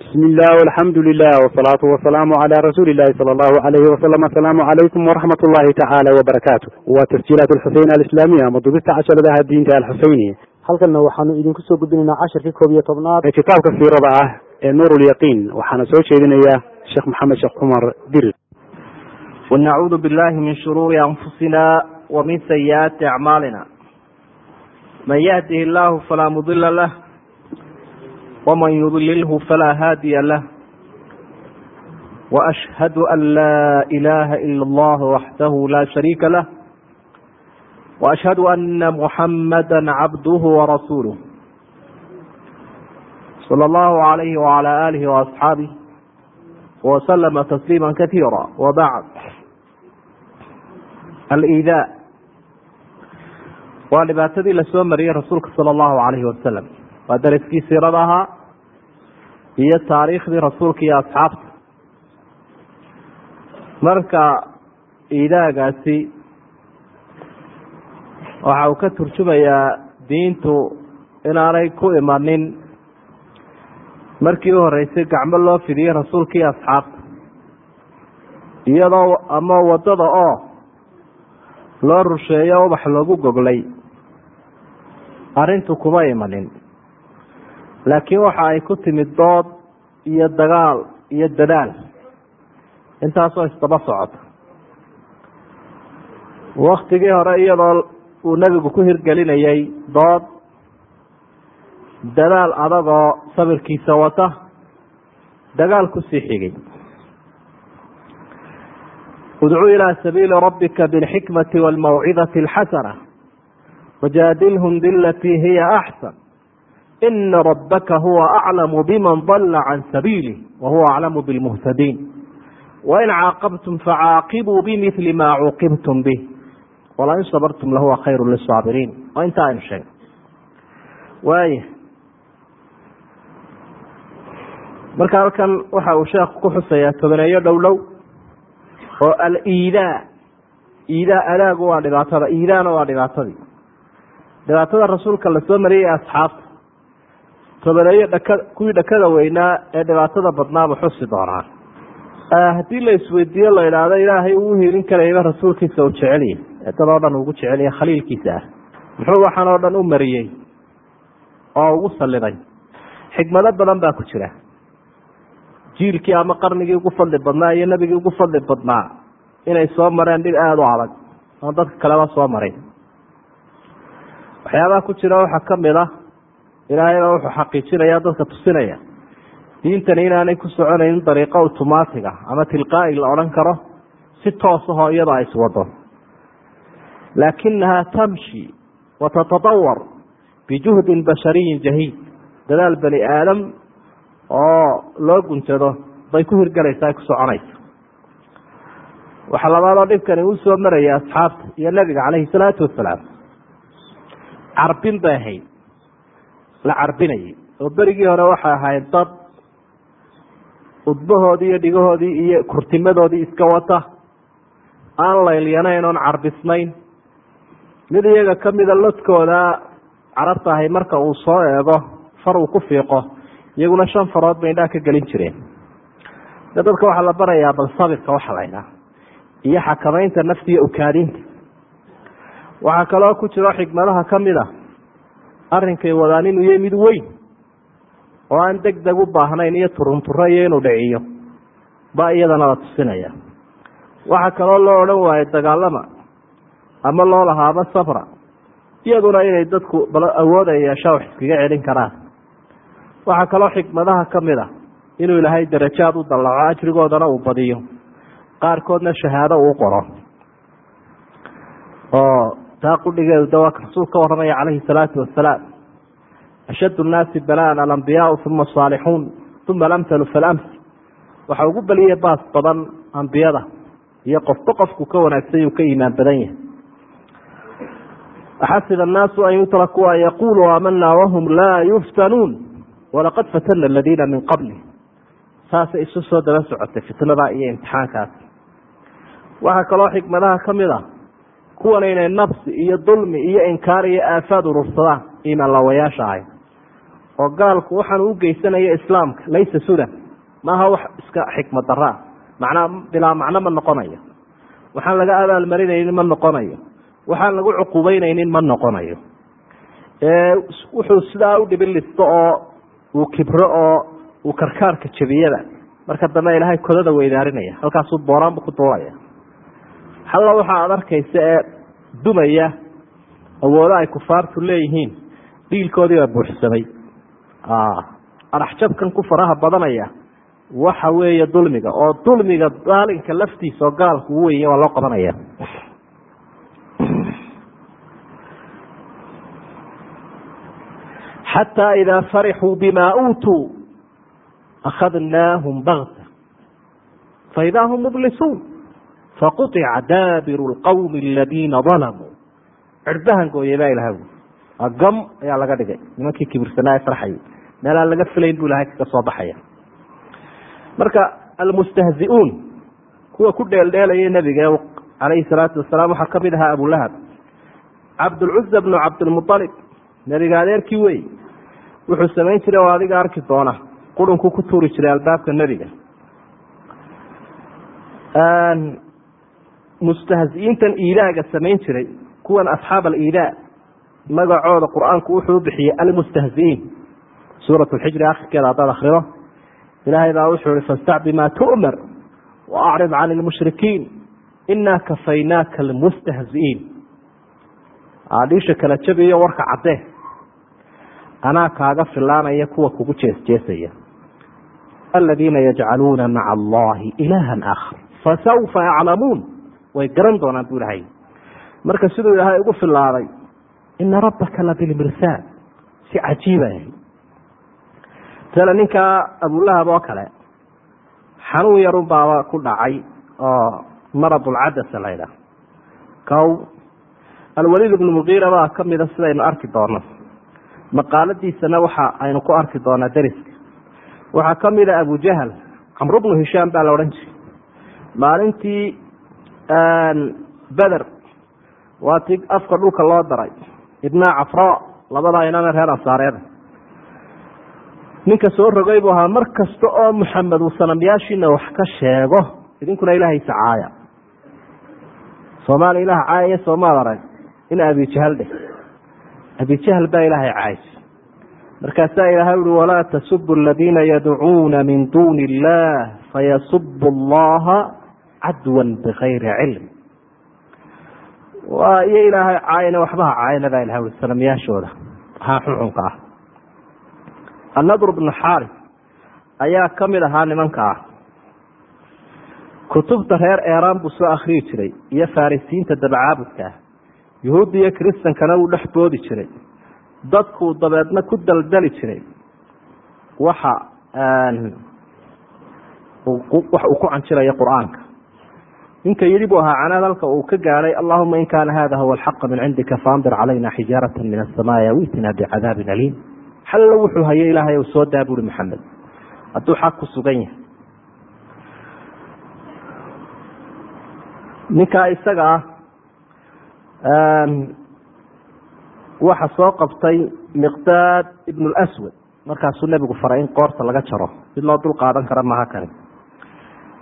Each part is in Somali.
bismi illah alxamdu lilah wsalaatu wasalaamu cala rasuuli illahi sala allahu alayhi wasalam asalaamu calaykum waraxmat ullahi tacaala wabarakaatu waa tasjiilaat alxuseyn alislaamiya ama dubista casharadaha diinta alxuseyniya halkanna waxaanu idinku soo gudbinaynaa casharkii koob iyo tobnaad. Ee kitaabka siirada ah ee nuur lyaqiin waxaana soo jeedinaya sheekh maxamed sheekh cumar dir wanacuudu billahi min shuruuri anfusina wa min sayiaati acmaalina man yahdihi illahu falaa mudila lah wman yudlilhu falaa haadiya lah waashhadu an laa ilaha ila allah waxdahu laa shariika lah waashhadu ana muxamada cabduhu warasuuluh sala allahu alayhi wala alihi waasxaabih waslama tasliima katiira wabacd alidaa waa dhibaatadii la soo mariyey rasuulka sala allahu alayhi wasalam waa daraskii siirada ahaa iyo taariikhdii rasuulka iyo asxaabta. Marka iidaagaasi waxa uu ka turjumayaa diintu inaanay ku imanin markii u horeysay gacmo loo fidiyey rasuulka iyo asxaabta. Iyadoo ama waddada oo loo rusheeyo ubax loogu goglay arrintu kuma imanin laakiin waxa ay ku timid dood iyo dagaal iyo dadaal. Intaasoo isdaba socota. Waktigii hore iyadoo uu nebigu ku hirgelinayay dood dadaal adagoo sabirkiisa wata dagaal ku sii xigay. Udcuu ilaa sabiili rabbika bilxikmati waalmawcidati alxasana wajaadilhum bilatii hiya axsan ina rabaka huwa aclamu biman dala can sabiilih wahuwa aclamu bilmuhtadiin wain caaqabtum facaaqibuu bimili ma cuuqibtum bih walain sabartum lahuwa khayru lisaabiriin waa inta aynu sheegay waaya marka halkan waxa uu sheekhu ku xusayaa tobaneeyo dhow dhow oo aliidaa iidaa adaagu waa dhibaatada iidaana waa dhibaatadii dhibaatada rasuulka la soo mariyay asxaabta tobaneeyo dhaka kuwii dhakada weynaa ee dhibaatada badnaaba xusi doonaa. Haddii la isweydiiyo la idhaahdo ilaahay uu hiilin karayba rasuulkiisa uu jecelyahy ee dad oo dhan ugu jecelya khaliilkiisa. Ah muxuu waxaan oo dhan u mariyey oo ugu saliday xikmado badan baa ku jira. Jiilkii ama qarnigii ugu fadli badnaa iyo nebigii ugu fadli badnaa inay soo mareen dhib aada u adag. Oon dadka kaleba soo marin waxyaabaha ku jira waxaa ka mid ah ilaahayba wuxuu xaqiijinaya dadka tusinaya. Diintani inaanay ku soconaynin dariiqo automaatig ah ama tilqaa'i la odhan karo si toos ahoo iyada ay iswado laakinahaa tamshi wa tatatawar bijuhdin bashariyin jahiid. Dadaal bani aadam oo loo guntado bay ku hirgelaysa ay ku soconaysa waxa labaadoo dhibkani uu soo maraya asxaabta iyo nebiga caleyhi salaatu wasalaam. Carbin bay ahayd la carbinayay oo berigii hore waxay ahayd dad udbahoodii iyo dhigahoodii iyo kurtimadoodii iska wata. Aan laylyanayn oon carbisnayn. Mid iyaga kamida lodkooda carabta ahay marka uu soo eego far uu ku fiiqo. Iyaguna shan farood bay indhaha ka gelin jireen. De dadka waxaa la barayaa bal sabirka waxa la ydhaha iyo xakamaynta naftiiyo ukaadinta. Waxaa kaloo ku jiro xikmadaha ka mid a arrinkay wadaan inuu yahay mid weyn. Oo aan deg deg u baahnayn iyo turunturo iyo inuu dhiciyo ba iyadana la tusinaya. Waxaa kaloo loo odhan waayo dagaalama. Ama loo lahaaba sabra. Iyaduna inay dadku bal awood ay yeeshaa iskaga celin karaan. Waxaa kaloo xikmadaha ka mid a inuu ilaahay darajaad u dallaco ajrigoodana uu badiyo. Qaarkoodna shahaado uu qoro. Oo taa qudhigeedu waa rasuul ka warramaya calayhi salaatu wasalaam ashad nnaasi balaan alambiyaau uma asaalixuun uma alamhalu falamsi waxa ugu beliya baas badan ambiyada iyo qofba qofku ka wanaagsan ka iimaan badan yahay. Axasib annaasu an yutrakuu an yaquluu aamanaa wahum laa yuftanuun. Walaqad fatana aladiina min qabli. Saasay isu soo daba socotay fitnada iyo imtixaankaas. Waxaa kaloo xikmadaha ka mid a kuwan inay nafsi iyo dulmi iyo inkaar iyo aafaad urursadaan iimaan laawayaasha ahay. oo gaalku waxaan u geysanayo islaamka laysa sudan maaha wax iska xikmad daraa macnaa bilaa macno ma noqonayo. waxaan laga abaalmarinaynin ma noqonayo. waxaan lagu cuqubeynaynin ma noqonayo. wuxuu sidaa u dhibin listo oo uu kibro oo uu karkaarka jebiyada. marka dambe ilaahay kodada weydaarinaya halkaasuu booraanbu ku duulaya halla waxaa aad arkaysa ee dumaya awoodo ay kufaartu leeyihiin dhiilkoodiibaa buuxsamay. Adhaxjabkan ku faraha badanaya waxa weeye dulmiga oo dulmiga daalinka laftiisa oo gaalku u weye waa loo qabanaya. Xataa idaa farixuu bima uutuu akhadnaahum bakta faidaa hum mublisuun faquطica daabiru اlqowmi aladiina dalamuu cirbahan gooyey baa ilaha ui agam ayaa laga dhigay nimankii kibirsanaa ee farxayay meel aan laga felayn buu ilahay kaga soo baxaya marka almustahzi'uun kuwa ku dheeldheelaya nebiga calayhi salaatu wasalaam waxaa ka ahaa abulahab cabdulcuza bnu cabdilmualib nebiga adeerkii wey wuxuu samayn jiray oo adiga arki doona qurunku ku tuuri jiray albaabka nebiga mustahzi'iintan iidaaga samayn jiray kuwan asxaab aliidaa magacooda qur'aanku wuxuu bixiyey almustahzi'iin suurat lxijri akhirkeeda haddaad akrido ilaahay baa wuxuu ihi fastac bima tu'mar wa acrid can lmushrikiin inaa kafaynaaka almustahzi'iin dhiisha kala jabiyo warka caddee anaa kaaga filaanaya kuwa kugu jeesjeesaya aladiina yajcaluuna maca allahi ilaaha aakhar fasawfa yaclamuun way garan doonaan bu ilahay marka siduu ilaahay ugu filaaday ina rabbaka labilmirsaad si cajiiba masala ninkaa abulahab oo kale xanuun yarun baaba ku dhacay oo maradulcadasa la ydhaah kow alwaliid ibnu mugiira baa kamida sidaynu arki doono maqaaladiisana waxa aynu ku arki doonaa deriska. Waxaa kamida abujahal camru bnu hishaam baa la odhan jiray. Maalintii beder waa ti afka dhulka loo daray. Ibna cafra labadaa inana reer ansaareeda ninka soo rogay buu ahaa mar kasta oo muxamed uu sanamyaashiina wax ka sheego idinkuna ilaahaysa caaya. Soomaaliya ilaah caayaya soomaad arag in abijahal dheh. Abijahal baa ilaahay caaysa markaasaa ilaahay uhi walaa tasubu aladiina yadcuuna min duuni illah fayasubu allaha cadwan bikayri cilm waa iyo ilaahay caayana waxbaha caayana baa ilahay ui sanamyaashooda haa xuxunka ah annadr bnu xaari ayaa ka mid ahaa nimanka ah kutubta reer eeraan buu soo akriyi jiray iyo farisiinta dabacaabudka ah yuhuudda iyo kristankana wuu dhex boodi jiray dadkuu dabeedna ku daldali jiray waxa wax uu ku canjirayo qur'aanka ninka yidhi buu ahaa canaad halka uu ka gaadhay allahuma in kaana hada huwa alxaqa min cindika faandir calayna xijaarata min asamaai awitina bicadaabin aliim. Xallo wuxuu hayay ilaahay u soo daa buuri maxamed. Hadduu xaq ku sugan yahay. Ninkaa isaga ah waxa soo qabtay miqdaad ibn lswad markaasuu nebigu faray in qoorta laga jaro mid loo dul qaadan kara maha kani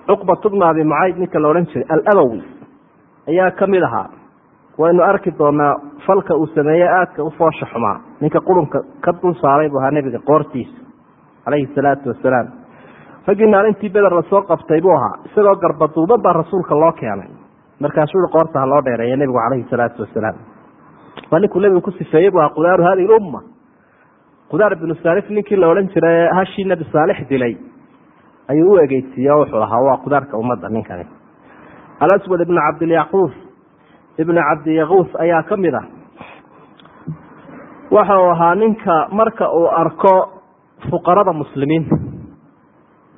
cuqbat bna abi mucayd ninka la odhan jiray alabowi ayaa ka mid ahaa. Waynu arki doonaa falka uu sameeye aadka u foosha xumaa. Ninka qurunka ka dul saaray buu ahaa nebiga qoortiisa calayhi salaatu wasalaam raggii maalintii beder la soo qabtay buu ahaa isagoo garbaduuban baa rasuulka loo keenay. Markaasuu qoorta ha loo dheereeya nebigu calayhi salaatu wasalaam waa ninkuu nebigu ku sifeeyey bu ahaa qudaaru hadihi lumma qudaar binu saalif ninkii la odhan jiray hashii nebi saalix dilay ayuu u egeysiiye wuxuu lahaa waa qudaarka ummadda ninkani. Alaswad ibnu cabdilyacquuf ibnu cabdiyaquuf ayaa ka mid ah. Waxa uu ahaa ninka marka uu arko fuqarada muslimiinta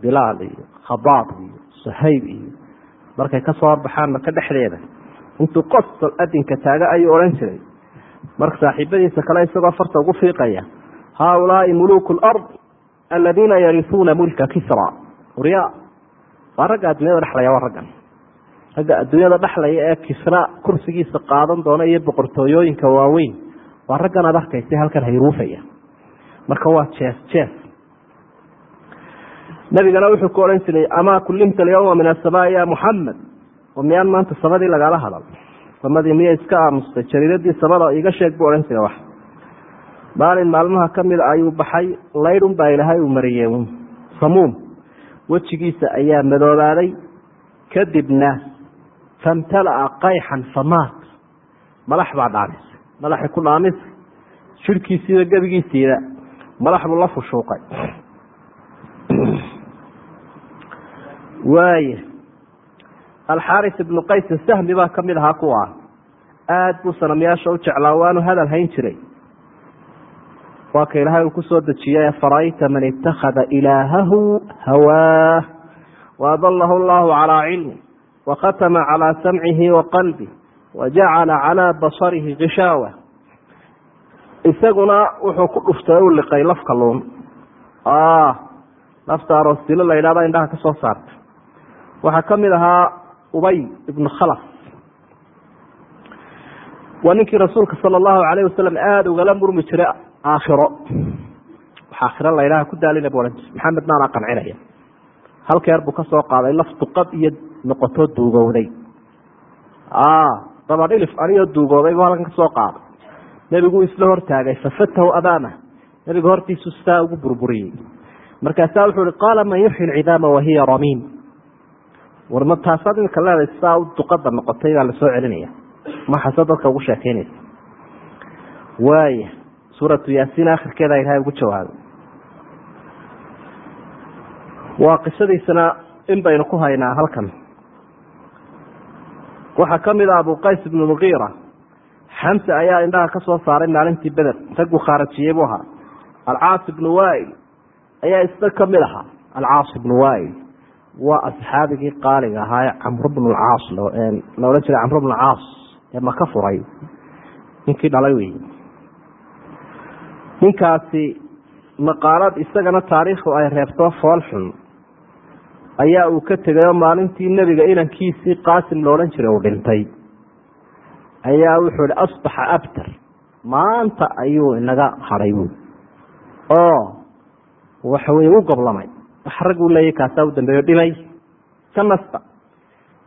bilaal iyo khabaab iyo sahayb iyo markay ka soo horbaxaan maka dhexdeeda intuu qosol adinka taaga ayuu odhan jiray. Marka saaxiibadiisa kale isagoo farta ugu fiiqaya haaulaai muluku lard aladiina yarisuuna mulka kisra urya waa ragga adduunyada dhexlaya waa raggan. Ragga adduunyada dhexlaya ee kisra kursigiisa qaadan doona iyo boqortooyooyinka waaweyn waa raggan ad arkaysa halkan hayruufaya marka waa jees jees nabigana wuxuu ku odhan jiray amaa kulimta alyawma min asamaa ya muxamed miyaan maanta samadii lagala hadal. Samadii miya iska aamustay jariiradii samada iga sheeg buu odhan jiray wax. Maalin maalmaha ka mida ayuu baxay laydhun baa ilaahay uu mariyey samuum wejigiisa ayaa madoobaaday kadibna famtala'a qayxan famaat malax baa dhaamisay malaxay ku dhaamisay jirhkiisiiba gebigiisiida malax buu la fushuuqay. Waaya alxaaris ibnu qays sahmi baa ka mid ahaa kuwa. Aada buu sanamyaasha u jeclaa waanu hadal hayn jiray waa ka ilaahay uu ku soo dejiyey farayta man ittakhada ilaahahu hawaah waadalahu allahu calaa cilmi wakhatama calaa samcihi wa qalbih wajacala calaa basarihi gishaawa. Isaguna wuxuu ku dhuftay u liqay lafka luun. Lafta aroostilo la yidhahda indhaha ka soo saarta. Waxaa ka mid ahaa ubay ibnu khalaf. Waa ninkii rasuulka sala allahu alayh wasalam aada ugala murmi jiray aakhiro. Aakhiro la ydhaha ku daalina bu ohan jir maxamed maanaa qancinaya halkeer buu ka soo qaaday laf duqad iyo noqoto duugowday. Dabadhilif aniyoo duugooday buu halkan ka soo qaaday. Nebigu isla hortaagay fafatahu amaamah nebiga hortiisu sidaa ugu burburiyey. Markaasaa wuxuu ihi qaala man yuxyi lcidaama wahiya ramiim. War ma taasaad imika leedahay sidaa duqada noqotay baa la soo celinaya. Maxase dadka ugu sheekeynaysa waaya suuratu yaasiin akhirkeeda ilahay ugu jawaabay. Waa qisadiisana in baynu ku haynaa halkan. Waxaa ka mid a abu qays ibnu mugiira xamse ayaa indhaha ka soo saaray maalintii beder raggu khaarajiyey buu ahaa. Alcaas ibnu wail ayaa isna ka mid ahaa. Alcaas ibnu wail waa asxaabigii qaaliga ahaa ee camru bnu lcaas la odhan jiray camru bnu caas ee maka furay. Ninkii dhalay wey ninkaasi maqaalad isagana taariikhdu ay reebto fool xun ayaa uu ka tegay oo maalintii nebiga inankiisii qaasim loodhan jiray uu dhintay. Ayaa wuxuu ihi asbaxa abtar maanta ayuu inaga hadhay buui oo waxa weye u goblamay. Wax rag uu leeyahy kaasaa u dambeeyo dhimay. Ka nasta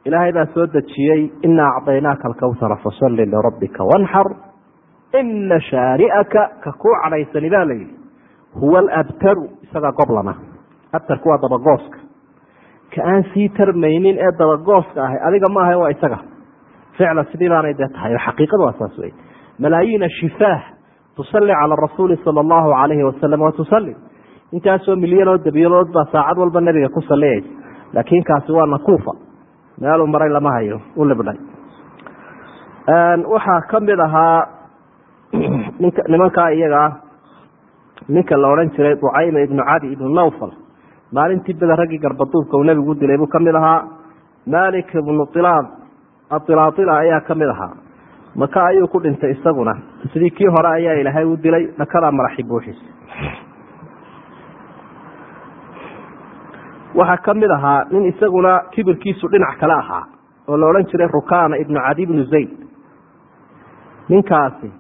ilaahay baa soo dejiyey inaa acdaynaaka alkawtara fasalli lirabbika wanxar ina shaari'aka ka kuu cadhaysani baa layidhi huwa alabtaru isagaa goblama abtarku waa dabagooska ka aan sii tarmaynin ee dabagooska ahay adiga ma ahay waa isaga ficla sidii baanay dee tahay oo xaqiiqadu waa saas wey malaayiina shifaah tusalli cala rasuuli sala allahu calayhi wasalam wa tusallim intaasoo milyan oo dabiilood baa saacad walba nebiga ku salliyaysa laakiin kaasi waa nakuufa meeluu maray lama hayo u libdhay waxaa ka mid ahaa nimankaa iyaga ah ninka la odhan jiray ducayma ibnu cadi ibnu nawfal maalintii beda raggii garbaduubka uu nebigu u dilay buu ka mid ahaa. Malik ibnu ilaad ailaatila ayaa ka mid ahaa. Maka ayuu ku dhintay isaguna. Sidii kii hore ayaa ilaahay u dilay dhakadaa maraxi buuxiis waxaa ka mid ahaa nin isaguna kibirkiisu dhinac kale ahaa oo la odhan jiray rukana ibnu cadi ibnu zayd. Ninkaasi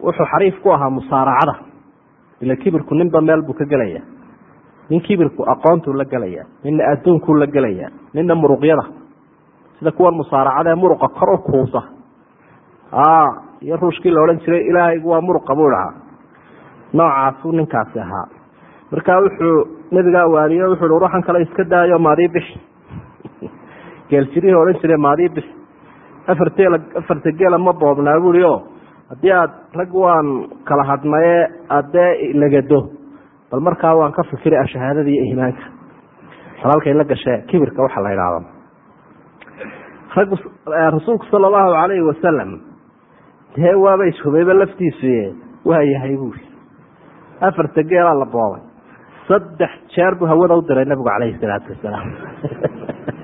wuxuu xariif ku ahaa musaaracada. Ila kibirku ninba meel buu ka gelaya nin kibirku aqoontuu la gelaya ninna adduunkuu la gelaya ninna muruqyada. Sida kuwan musaaracada ee muruqa kor u kuusa. Iyo ruushkii la odhan jiray ilaahaygu waa muruqa buu dhahaa noocaasuu ninkaasi ahaa. Markaa wuxuu nabigaa waaniyo wuxu hi ruuxan kale iska daayo maadii bixi geeljirihii odhan jiray maadii bixi afarteel afarta geela ma boobnaa buui o haddii aad rag waan kala hadnaye addee nagado bal markaa waan ka fikira shahaadada iyo iimaanka. Halkay la gashee kibirka waxa la idhaahdo raggu rasuulku sala allahu calayhi wasalam dee waaba ishubayba laftiisu waa yahay buuri afarta geelaa la boobay. Saddex jeer buu hawada u diray nabigu calayhi salaatu wasalaam.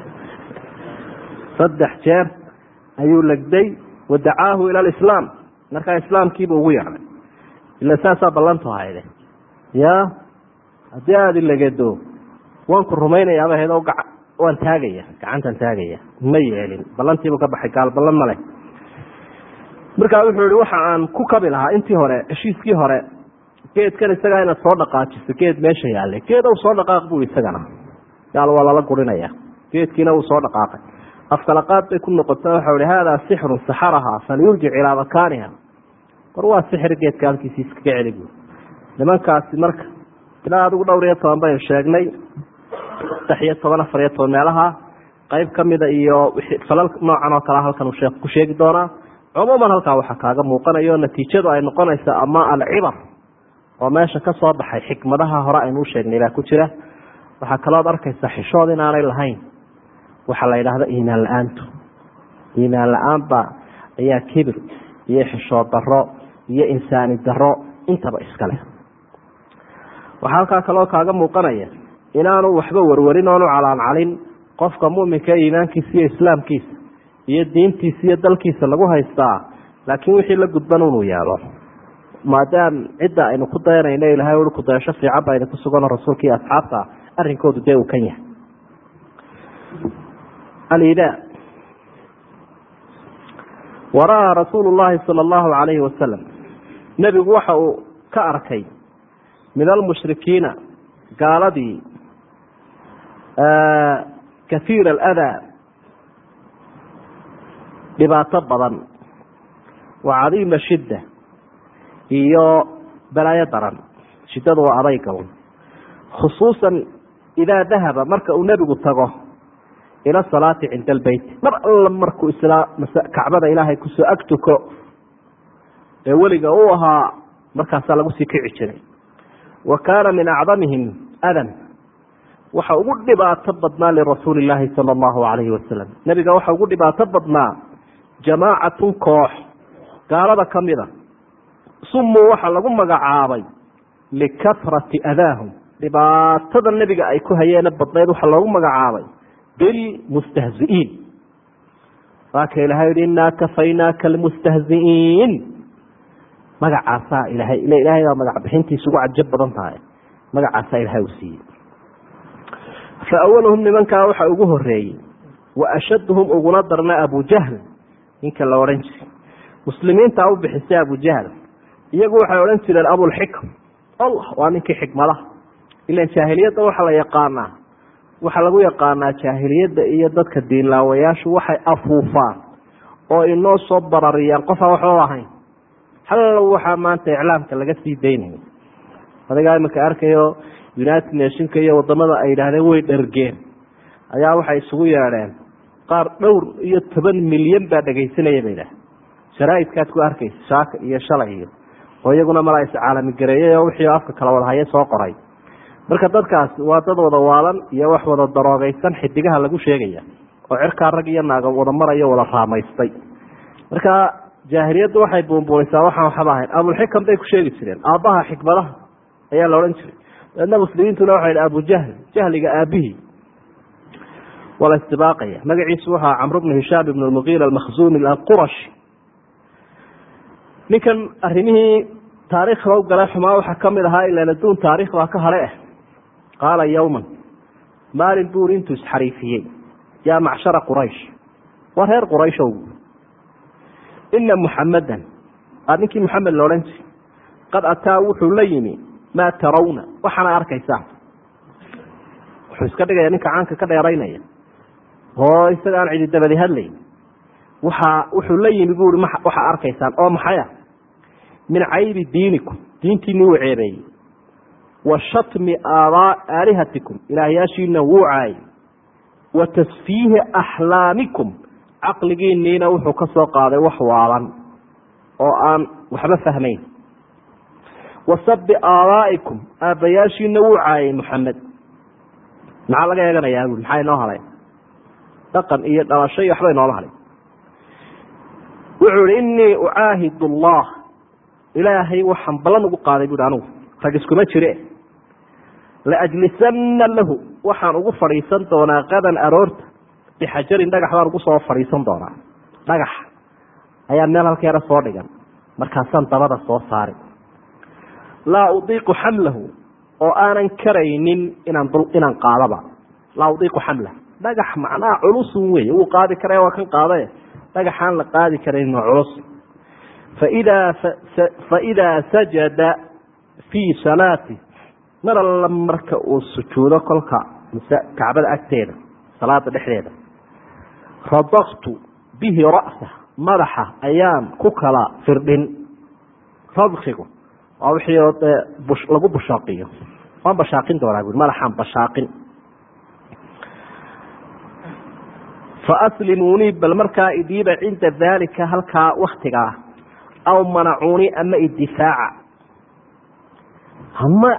Saddex jeer ayuu legday wadacaahu ila alislaam markaa islaamkiiba ugu yeedhay ila saasaa ballantu hayde ya haddii aada ilegado waan ku rumaynayaaba hedo waan taagaya gacantan taagaya ma yeelin. Ballantiibuu ka baxay gaal ballan ma leh. Markaa wuxuu yihi waxa aan ku kabi lahaa intii hore heshiiskii hore geedkan isagaa inaad soo dhaqaajiso geed meesha yaallay geed u soo dhaqaaq bui isagana gaal waa lala gurinaya. Geedkiina uu soo dhaqaaqay. Afkalaqaad bay ku noqota waxau hi haadaa sixrun saxaraha falyurjic ilaa makaaniha war waa sixir geedka halkiisi iskaga celi buui nimankaasi marka ilaa adigu dhowr iyo toban baynu sheegnay. Saddex iyo toban afar iyo toban meelaha. Qayb kamida iyo falal noocan oo kale halkan uu sheekh ku sheegi doonaa cumuuman halkaa waxaa kaaga muuqanayo natiijadu ay noqonaysa ama alcibar. Oo meesha ka soo baxay xikmadaha hore aynu u sheegnay baa ku jira. Waxaa kalood arkaysa xishood inaanay lahayn. Waxaa la yidhaahda iimaan la'aantu. Iimaan la'aanba ayaa kibir iyo xishood daro iyo insaani daro intaba iska leh. Waxaa halkaa kaloo kaaga muuqanaya inaanu waxba warwarin oonu calaancalin qofka muminka iimaankiisa iyo islaamkiisa iyo diintiisa iyo dalkiisa lagu haystaa laakiin wixii la gudban inuu yaalo. Maadaam cidda aynu ku dayanayno ilahay ui kudayasho fiican ba aynu ku sugano rasuulka iyo asxaabta arrinkoodu dee uu kan yahay. Alida wara-aa rasuulu llahi sala allahu calayhi wasalam nebigu waxa uu ka arkay min almushrikiina gaaladii kahiira aladaa dhibaato badan wa cadiima shidda iyo balaayo daran shiddadu waa adayga khusuusan idaa dahaba marka uu nebigu tago ila salaati cinda albeyt mar alla markuu kacbada ilaahay ku soo ag ee weliga uu ahaa markaasaa lagu sii kici jiray. Wa kaana min acdamihim adan. Waxa ugu dhibaato badnaa lirasuuli illaahi sala allahu calayhi wasalam nebiga waxa ugu dhibaato badnaa jamaacatun koox gaalada ka mida. Sumuu waxaa lagu magacaabay likasrati adaahum. Dhibaatada nebiga ay ku hayeene badnayd waxaa loogu magacaabay bilmustahzi'iin waa ka ilahay yihi innaa kafaynaaka almustahzi'iin magacaasaa ilahay ila ilahay baa magac bixintiisa ugu cajab badan tahay. Magacaasaa ilahay uu siiyey. Fa awaluhum nimankaa waxa ugu horeeyey wa ashaduhum uguna darna abujahl ninka la odhan jiray. Muslimiintaa u bixisay abujahl iyagu waxay odhan jireen abulxikm allah waa ninkii xikmadaha. Ilan jaahiliyadda waxaa la yaqaanaa waxaa lagu yaqaanaa jaahiliyadda iyo dadka diinlaawayaashu waxay afuufaan oo inoo soo barariyaan. Qofaan waxba ahayn hallow waxaa maanta iclaamka laga sii daynaya adigaa iminka arkayo united nationka iyo waddamada ay yidhaahdeen way dhergeen ayaa waxay isugu yeedheen qaar dhowr iyo toban milyan baa dhegaysanaya bay idhaah sharaaidkaad ku arkaysa shaaka iyo shalay iyo oo iyaguna mala is caalami gareeyay oo wixii afka kala wada haye soo qoray. Marka dadkaas waa dad wada waalan iyo wax wada daroogeysan xidigaha lagu sheegaya oo cirkaa rag iyo naaga wada marayo wada raamaystay. Marka jaahiliyaddu waxay buunbuunisaa waxaan waxba ahayn. Abulxikam bay ku sheegi jireen aabbaha xikmadaha ayaa la odhan jiray. Daedna muslimiintuna waxa yidhi abujahl jahliga aabihii waa la istibaaqaya. Magaciisu waxaa camr bnu hishaam ibn lmugiira almakhzumi alqurashi. Ninkan arrimihii taariikhda u galay xumaa waxaa ka mid ahaa ilan adduun taarikh baa ka hale ah qaala yowman maalin buuri intuu isxariifiyey yaa macshara quraysh. Waa reer qurayshow ina muxamadan aa ninkii muxamed la odhan jiray qad ataa wuxuu la yimi maa tarawna waxaana arkaysaa wuxuu iska dhigaya ninka caanka ka dheeraynaya oo isaga aan cidi dabadi hadlayn waxa wuxuu la yimi buui waxaa arkaysaan oo maxaya min caybi diinikum diintiini wuu ceebeeyey wa shatmi aalihatikum ilaahyaashiina wuu caayay wa tasfiihi axlaamikum caqligiiniina wuxuu ka soo qaaday wax waalan oo aan waxba fahmayn. Wa sabi aabaa'ikum aabbayaashiina wuu caayay muxamed maxaa laga eeganayaa? Bui maxaa inoo halay? Dhaqan iyo dhalasho iyo waxba inoola halay. Wuxuu ihi inii ucaahid allah ilaahay waxaan ballan ugu qaaday buui anugu rag iskuma jire. Laajlisanna lahu waxaan ugu fadhiisan doonaa qadan aroorta bixajarin dhagax baan ugu soo fadhiisan doonaa dhagax ayaa meel halkeera soo dhigan. Markaasaan dabada soo saari laa udiiqu xamlahu oo aanan karaynin inaan inaan qaadaba. Laa udiiqu xamlah dhagax macnaha culusun wey wuu qaadi karaya waa kan qaadae dhagaxaan la qaadi karayn waa culus. Faidaa faidaa sajada fii salaati mar alla marka uu sujuudo kolka kacbada agteeda salaada dhexdeeda radaktu bihi ra'sa madaxa ayaan ku kala firdhin radkigu waa wixii lagu bushaaqiyo waan bashaaqin doonaa bui madaxaan bashaaqin faaslimuunii bal markaa idiiba cinda daalika halkaa waktigaa aw manacuunii ama idifaaca ama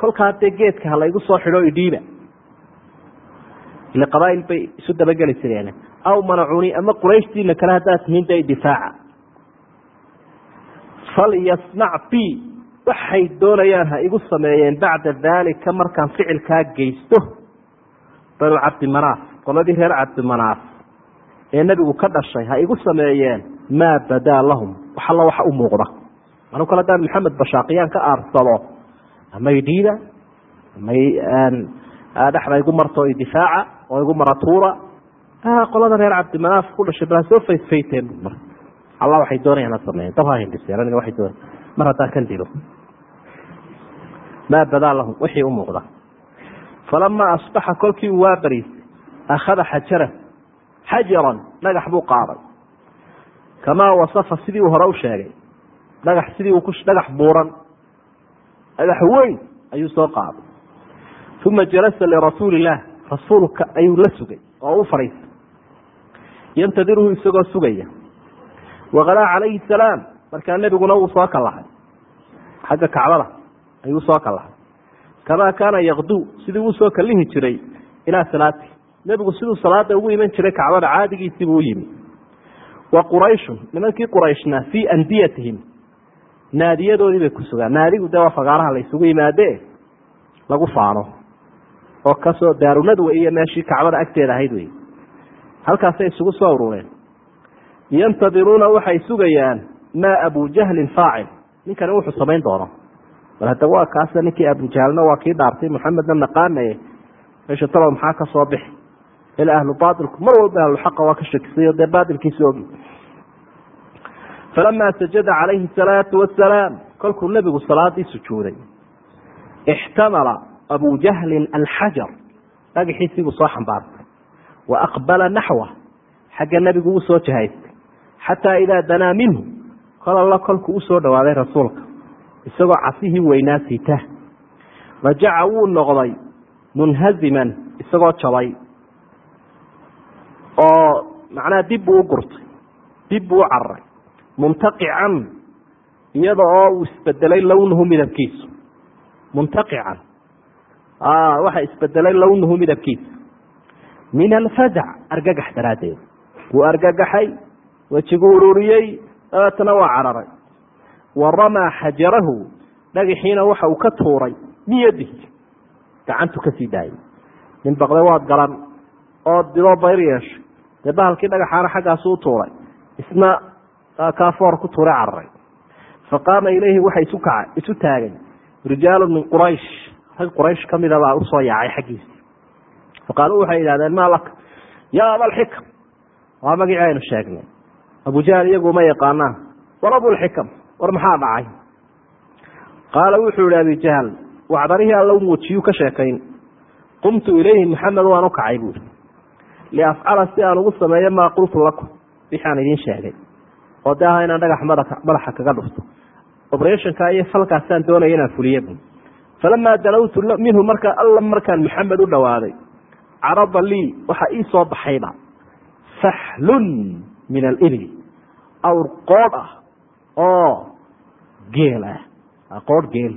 kolkaa dee geedka ha laygu soo xidho idhiiba ile qabaail bay isu dabageli jireen aw manacuunii ama qurayshtiina kale haddaad tihiin dee idifaaca falyasnac bi waxay doonayaan ha igu sameeyeen bacda daalika markaan ficilkaa geysto. Banu cabdimanaaf qoladii reer cabdimanaaf ee nebigu ka dhashay ha igu sameeyeen maa badaa lahum. Wax alla waxa u muuqda. Anu kale hadaan maxamed bashaaqiyaan ka aarsado ama idhiida ama dhexda igu marto idifaaca oo igu maratuura qolada reer cabdimanaaf ku dhashay bal soo faysfayteen alla waxay doonayaan ha hindhiseen aniga waxay doonay mar haddaan kan dilo. Maa badaa lahum wixii u muuqda. Falamaa asbaxa kolkii uu waa bariisay akhada xajara xajaran dhagax buu qaaday. Kamaa wasafa sidii uu hore u sheegay. Dhagax sidii dhagax buuran. Dhagax weyn ayuu soo qaaday. Uma jalasa lirasuuli illaah rasuulka ayuu la sugay oo u fadhiistay yantadiruhu isagoo sugaya. Waqalaa calayhi salaam markaa nebiguna wuu soo kallahay xagga kacbada ayuu soo kallahay kamaa kaana yakduu sidii uu soo kallihi jiray ilaa salaati. Nebigu siduu salaada ugu iman jiray kacbada caadigiisiibuu u yimi. Wa qurayshun nimankii qurayshna fii andiyatihim. Naadiyadoodii bay ku sugaan. Naadigu dee waa fagaaraha la yimaadee? Lagu faano oo ka soo daarunadwa iyo meeshii kacbada agteeda ahayd wey halkaasay isugu soo urureen. Yantadiruuna waxay sugayaan maa abujahlin faacil. Ninkani wuxuu samayn doono. Bal hadda waa kaasa ninkii abujahlna waa kii dhaartay maxamedna naqaanaye meesha talow maxaa ka bixi? Ila ahlu baailku mar walba ahluxaqa waa ka shakisayo dee baailkiisa ogi. Falamaa sajada calayhi salaatu wasalaam kolkuu nebigu salaadii sujuuday. Ixtamala abu jahlin alxajar dhagaxiisiibuu soo xambaartay. Wa aqbala naxwa xagga nebigu uu soo jahaystay. Xataa idaa danaa minhu. Kol alla kolkuu u soo dhowaaday rasuulka. Isagoo casihii weynaa sita rajaca wuu noqday munhaziman isagoo jabay. Oo macnaha dib buu u gurtay. Dib buu u cararay muntaqican iyada oo uu isbedelay lownuhu midabkiisu. Muntaqican waxa isbedelay lownuhu midabkiisa min alfazac argagax daraaddeed. Wuu argagaxay wejigu ururiyey dabeetana waa cararay. Wa ramaa xajarahu dhagaxiina waxa uu ka tuuray biyadihi gacantu ka sii daayay. Nin baqday waad galan oo didoo bayr yeeshay dee bahalkii dhagaxaana xaggaasu u tuuray isna kaafoor ku tuuray cararay. Fa qaama ilayhi waxa isu kaca isu taagay. Rijaalu min quraysh rag quraysh ka mida baa u soo yaacay xaggiisa. Faqaaluu waxay yidhahdeen maa laka yaa abalxikam waa magicii aynu sheegnay. Iyagu ma yaqaanaan war abulxikam war maxaa dhacay? Qaala wuxuu yihi abijahl wacdarihii alla u muujiyuu ka sheekayn. Qumtu ilayhi maxamed waan u kacay buuri liafcala si aan ugu sameeyo maa qultu lakum wixaan idiin sheegay. Oo de aha inaan dhagax madaxa kaga dhufto. Obrethonka iyo falkaasaan doonaya inaan fuliye bu falamaa danawtu minhu markaa alla markaan maxamed u dhowaaday carada lii waxaa ii soo baxayba faxlun min alibli awr qoodh ah oo geel ah qoodh geel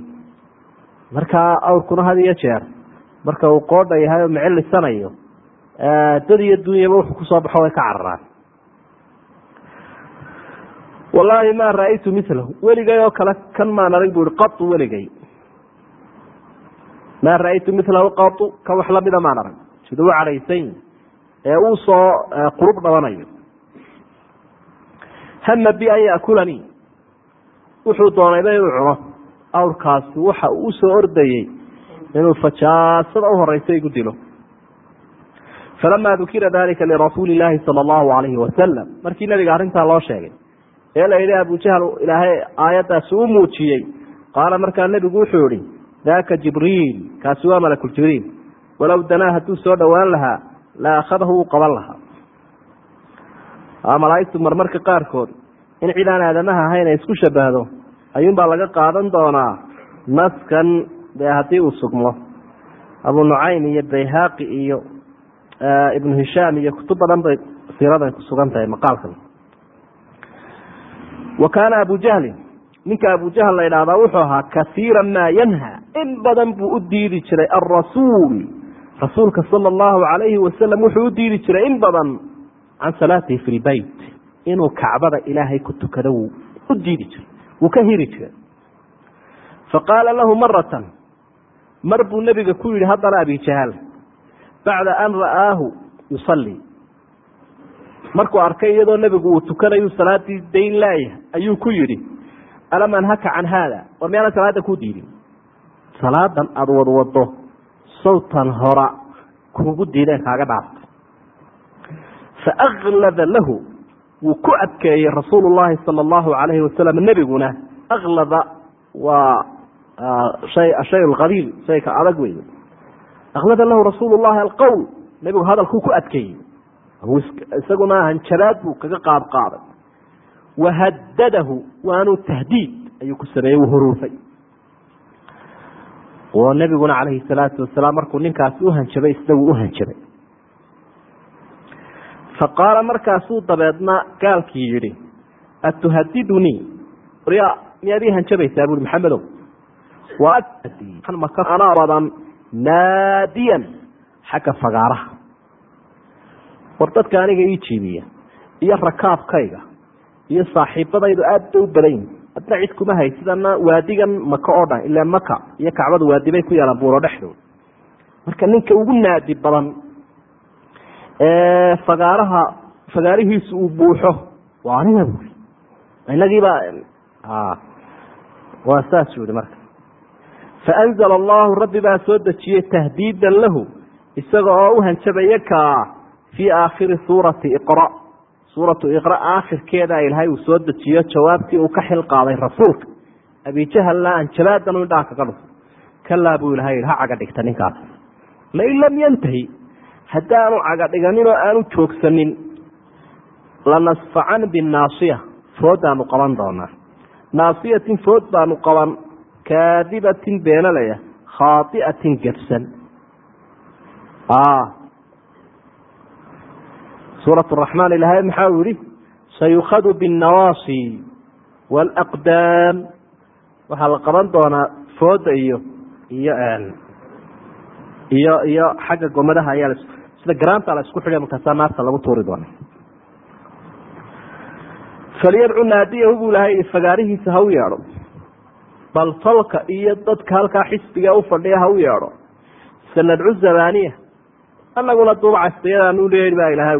markaa awrkuna had iyo jeer marka uu qoodha yahay oo mecelisanayo dad iyo dunyaba wuxuu ku soo baxo way ka cararaan wallaahi maa ra'aytu milahu weligay oo kale kan maan arag bu i qau weligay maa ra'aytu milahu qau kan wax lamida maan arag sida u cadhaysan ee uu soo qurub dhabanayo hama bi an yakulanii wuxuu doonayba inuu cuno. Awrkaasi waxa uu u soo ordayey inuu fajaasada uhoreysa igu dilo. Falamaa dukira dalika lirasuuli illaahi sala allahu alayhi wasalam markii nabiga arrintaa loo sheegay ee la yidhi abujahl ilaahay aayaddaasi u muujiyey. Qaala markaa nebigu wuxuu yihi daaka jibriil kaasi waa malakul jibriil walow danaa hadduu soo dhowaan lahaa la akhadahu wuu qaban lahaa malaaigtu marmarka qaarkood in cid aan aadamaha ahayn ay isku shabahdo ayuunbaa laga qaadan doonaa naskan dee haddii uu sugmo abu nucaym iyo bayhaaqi iyo ibnu hishaam iyo kutub badan bay siiradan ku sugan tahay maqaalkan wa kaana abu jahlin ninka abu jahl la idhaahdaa wuxuu ahaa kasiira maa yanha in badan buu u diidi jiray alrasuul rasuulka sala allahu calayhi wasalam wuxuu u diidi jiray in badan can salaatihi fi lbeyt inuu kacbada ilaahay ku tukado wuu u diidi jiray wuu ka hiri jiray. Faqaala lahu maratan mar buu nebiga ku yidhi haddana abijahaal bacda an ra'aahu yusalii markuu arkay iyadoo nebigu uu tukanayu salaadii dayn laayah ayuu ku yidhi alam anhaka can haada? War miyaanan salaada ku diidin salaadan aada wadwado sawtan hora kugu diideen kaaga dhaaftay faaklada lahu wuu ku adkeeyey rasuulu llaahi sala allahu calayhi wasalam nebiguna. Aklada waa hay ashay alqadiil shayka adag wey aklada lahu rasuulu llahi alqowl nebigu hadalkuu ku adkeeyey. Isaguna hanjaraad buu kaga qaad qaaday wahaddadahu waanuu tahdiid ayuu ku sameeyey wuu huruufay oo nebiguna calayhi salaatu wasalaam markuu ninkaasi u hanjabay isna wuu u hanjabay. Faqaala markaasuu dabeedna gaalkii yidhi atuhadidunii waryaa miyaad ii hanjabaysaa? buui maxamedow anaa badan naadiyan xagga fagaaraha. War dadka aniga ii jiibiya iyo rakaabkayga iyo saaxiibadaydu aad bay u badan yihiin adna cid kuma hay sidana waadigan maka oo dhan ilaa maka iyo kacbada waadibay ku yeelaan buuro dhexdood marka ninka ugu naadi badan fagaaraha fagaarihiisu uu buuxo waa aniga buui inagiibaa waa saasuu yihi marka. Faanzala allahu rabbi baa soo dejiyey tahdiidan lahu isaga oo u hanjabaya kaa fii aakhiri suurati iqra suuratu iqra aakhirkeeda ilaahay uu soo dejiyo jawaabtii uu ka xil qaaday rasuulka abijahalla anjabaadan u indhaha kaga dhufo. Kalaa buu ilahay ha caga dhigta ninkaas. Lain lam yantahi haddaanu caga dhiganin oo aanu joogsanin lanasfacan binnaasiya. Foodaanu qaban doonaa. Naasiyatin food baanu qaban kaadibatin beenalaya khaai'atin gebsan suurat raxmaan ilaahay maxaa uu yihi sayukhadu binnawaasi waalaqdaam waxaa la qaban doonaa fooda iyo iyo iyo iyo xagga gomadaha ayaa sida garaanta la isku xidhay markaasaa naarta lagu tuuri doona falyadcu naadiyahu buu ilahay fagaarihiisa ha u yeedho. Bal tolka iyo dadka halkaa xisbiga ufadhiya ha u yeedho. Sanadcu zabaniya anaguna duubcastayadaan u leehi baa ilahay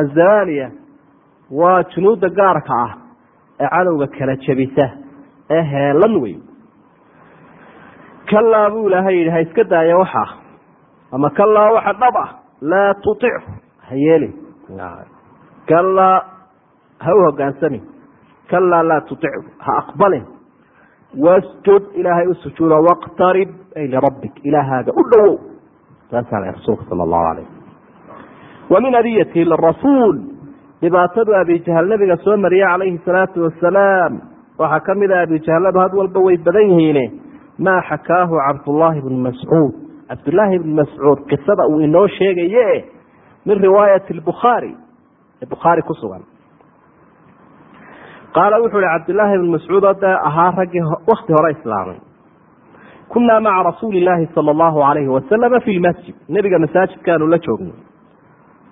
azabaniya waa junuudda gaarka ah ee cadowga kala jebisa ee heelan wey kalaa buu ilaahay yihi ha iska daaya waxaa ama kalaa waxa dhab ah laa tuichu ha yeelin kalaa ha u hogaansamin kalaa laa tuichu ha aqbalin wasjud ilaahay u waqtarib ay lirabbik ilaahaaga u dhowow saasaa la rasuulka sala allahu alayh wa min adiyatihi lirasuul dhibaatadu abijahal nabiga soo mariye calayhi salaatu wasalaam waxaa ka mid a abijahalladu had walba way badan yihiine. Maa xakaahu cabdullaahi bnu mascuud cabdullaahi bnu mascuud qisada uu inoo sheegaye min riwaayati lbukhaari ee bukhaari ku sugan. Qaala wuxuu ihi cabdillaahi bnu mascuud oo ahaa raggii wakti hore islaamay. Kunaa maca rasuuli illaahi sala allahu alayhi wasalama fi lmasjid. Nebiga masaajidkaanu la joognay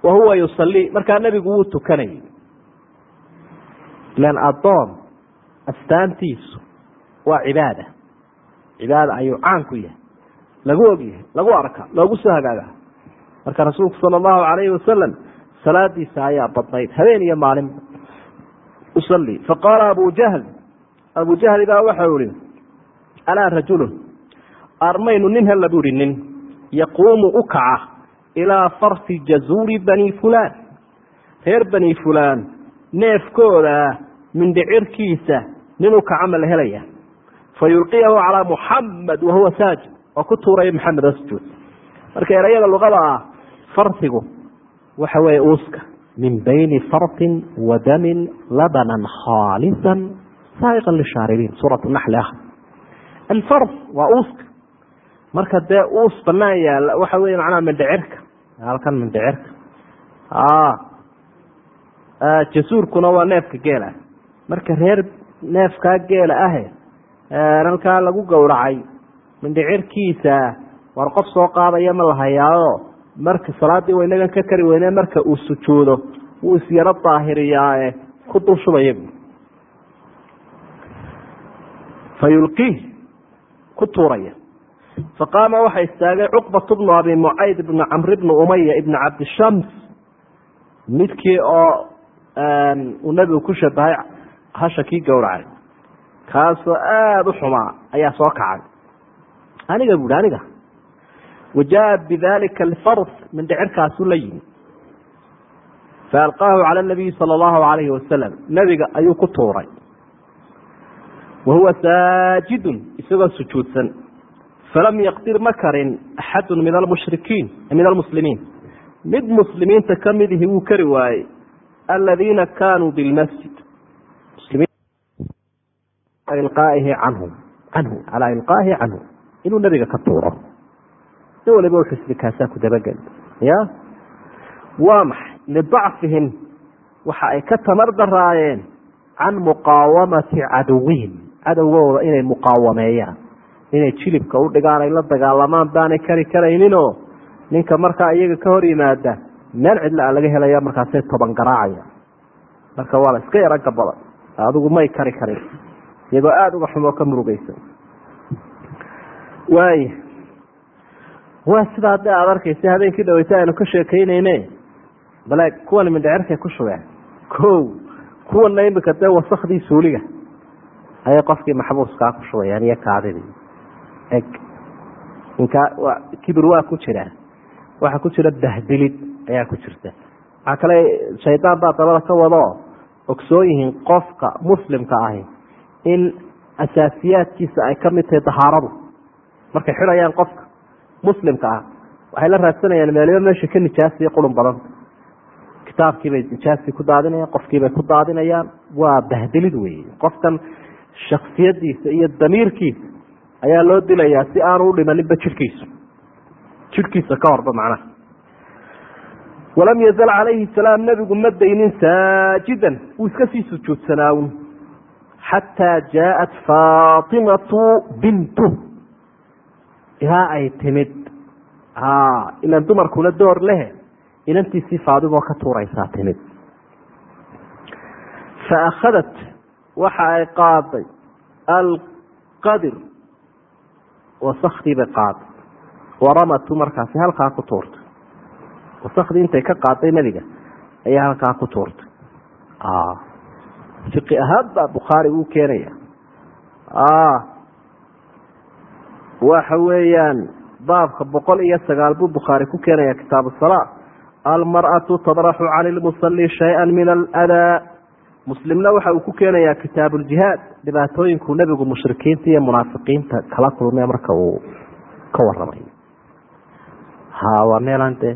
wa huwa yusalii markaa nebigu wuu tukanayay ilan addoon astaantiisu waa cibaada. Cibaada ayuu caan ku yahay. Lagu ogyahay lagu arka loogu soo hagaaga marka rasuulku sala allahu alayhi wasalam salaadiisa ayaa badnayd. Habeen iyo maalin usalii faqaala abu jahl abu jahli baa waxau ihi alaa rajulun armaynu nin hella bu ihi nin yaquumu u kaca ilaa farsi jazuuri bani fulaan. Reer bani fulaan neefkooda mindhicirkiisa nin u kaca ma la helaya. Fa yulqiyahu calaa muxamed wahuwa saajid. Oo ku tuuraya maxamed oo sujuud. Marka erayada luqada ah farsigu waxa weeye uuska. Min bayni farqin wa damin labanan khaalisan. Saaiqan lishaaribiin suurat naxli ah. Alfars waa uuska. Marka dee uus banaan yaalla waxa wey macnaha mindhicirka halkan mindhicirka jasuurkuna waa neefka geela. Marka reer neefkaa geela ahe halkaa lagu gowracay mindhicirkiisa war qof soo qaadaya ma la hayaayo marka salaadii waynagan ka kari weyne marka uu sujuudo wuu isyaro daahiriyaae ku dul shubaya fa yulqiih ku tuuraya faqaama waxa istaagay cuqbat bnu abi mucayd ibnu camr bnu umaya ibni cabdishams midkii oo uu nebigu ku shabahay hasha kii gowracay kaasoo aada u xumaa ayaa soo kacay aniga buuhi aniga wajaءa bidalika alfars mindhicirkaasuu la yimi faalqaahu cala nabiyi sala allahu alayhi wasalam nebiga ayuu ku tuuray wa huwa saajidun isagoo sujuudsan falam yaqdir ma karin axadu min almushrikiin min almuslimiin mid muslimiinta kamidihi wuu kari waayey aladiina kaanuu bilmasjid ilqaa'ihi canhum canhu calaa ilqaa'ihi canhu inuu nebiga ka tuuro si waliba uxusbi kaasaa ku dabageli ya waa maxay lidacfihim waxa ay ka tamar daraayeen can muqaawamati caduwihim cadowgooda inay muqaawameeyaan inay jilibka u dhigaan ay la dagaalamaan baanay kari karayninoo ninka markaa iyaga ka hor yimaada meel cidla a laga helaya markaasay toban garaacaya. Marka waa la iska yaro gabada adigu may kari karin iyagoo aada uga xumoo ka murugeysan waaya waa sidaa de aada arkaysa habeenkii dhaweyta aynu ka sheekeyneyne bale kuwan mindhicirkay ku shubeen ko kuwana imika dee wasakdii suuliga. Ayay qofkii maxbuuskaa ku shubayaan iyo kaadidii eg ninkaa kibir waa ku jira. Waxaa ku jira bahdilid ayaa ku jirta. Waxaa kale shaydaan baa dabada ka wado. Ogsoon yihiin qofka muslimka ahi in asaasiyaadkiisa ay ka mid tahay dahaaradu markay xidhayaan qofka muslimka ah waxay la raadsanayaan meeliba meesha ka nijaasiyo qurun badan. Kitaabkiibay nijaasi ku daadinayaan qofkiibay ku daadinayaan. Waa bahdilid wey qofkan shaksiyadiisa iyo damiirkiisa ayaa loo dilayaa si aanu u dhimaninba jidhkiisu. Jidhkiisa ka horba macnaha. Walam yazal calayhi salaam nebigu ma daynin saajidan wuu iska sii sujuudsanaawn xataa jaaءat faatimatu bintu. Ilaa ay timid. Ilan dumarkuna door lehe inantiisii faadimoo ka tuuraysaa timid. Faakhadat waxa ay qaaday alqadir wasakdii bay qaaday waramatu markaasi halkaa ku tuurtay wasakdii intay ka qaaday nebiga ayaa halkaa ku tuurtay fiqi ahaan baa bukhaari uu keenaya waxa weeyaan baabka boqol iyo sagaal buu bukhaari ku keenaya kitaab salaa almar'atu tadraxu cani lmusali shaya min aladaa muslimna waxa uu ku keenayaa kitaabljihaad dhibaatooyinkuu nebigu mushrikiinta iyo munaafiqiinta kala kulmay marka uu ka waramay ha waa meelaan dee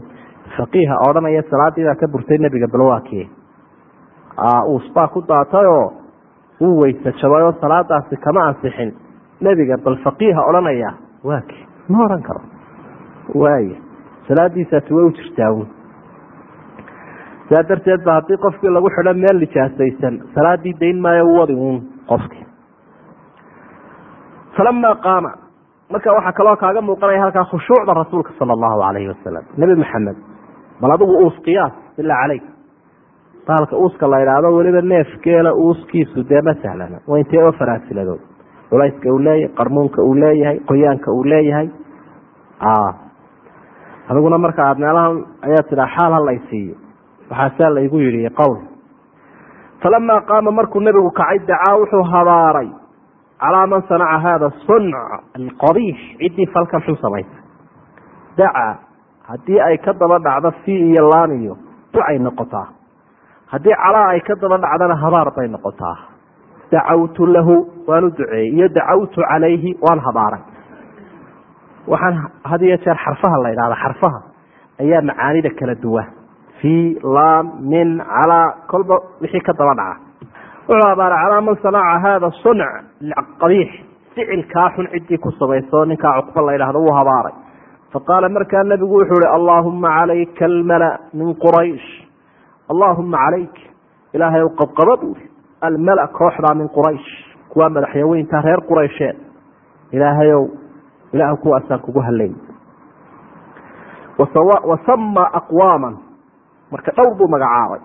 faqiiha odhanaya salaadiibaa ka burtay nebiga balwaaki uusbaa ku daatayoo uu weysa jabayoo salaadaasi kama ansixin. Nebiga bal faqiiha odhanaya waaki ma odhan karo? Waaya salaadiisaasi way u jirtaa sidaa darteed ba haddii qofkii lagu xidho meel nijaasaysan salaadii dayn maayo wadi uun qofkii. Falamaa qaama. Marka waxaa kaloo kaaga muuqanaya halkaa khushuucda rasuulka sala allahu alayhi wasalam nebi maxamed bal adigu uus qiyaas bilaa caleyk baalka uuska la idhaahdo weliba neef geela uuskiisu dee ma sahlana waa intee oo faraasiladood culayska uu leeyahay qarmuunka uu leeyahay qoyaanka uu leeyahay. Adiguna marka aada meelahan ayaa tidhaa xaal ha laysiiyo waxaasaa laygu yidhi qowl falamaa qaama markuu nebigu kacay dacaa wuxuu habaaray calaa man sanaca haada sunc alqabiix ciddii falkan xun samaysay dacaa haddii ay ka daba dhacdo fi iyo laan iyo ducay noqotaa. Haddii calaa ay ka daba dhacdana habaar bay noqotaa. Dacawtu lahu waan u duceeyey iyo dacawtu calayhi waan habaaray. Waxaan had iyo jeer xarfaha la idhahda xarfaha ayaa macaanida kala duwa fii lam min calaa kolba wixii ka daba dhaca. Wuxuu habaaray calaa man sanaca hada sunc qabiix ficilkaa xun ciddii ku samayso ninkaa cuqba la ydhahdo wuu habaaray. Faqaala markaa nabigu wuxuu ihi allaahuma calayka almala min quraysh. Allaahuma calayk ilaahay qabqaba buuri almala kooxdaa min quraysh. Kuwaa madaxyaweynta reer quraysheed ilaahayow ilaah kuwaasaan kugu haleyn wasama aqwaaman marka dhowr buu magacaabay.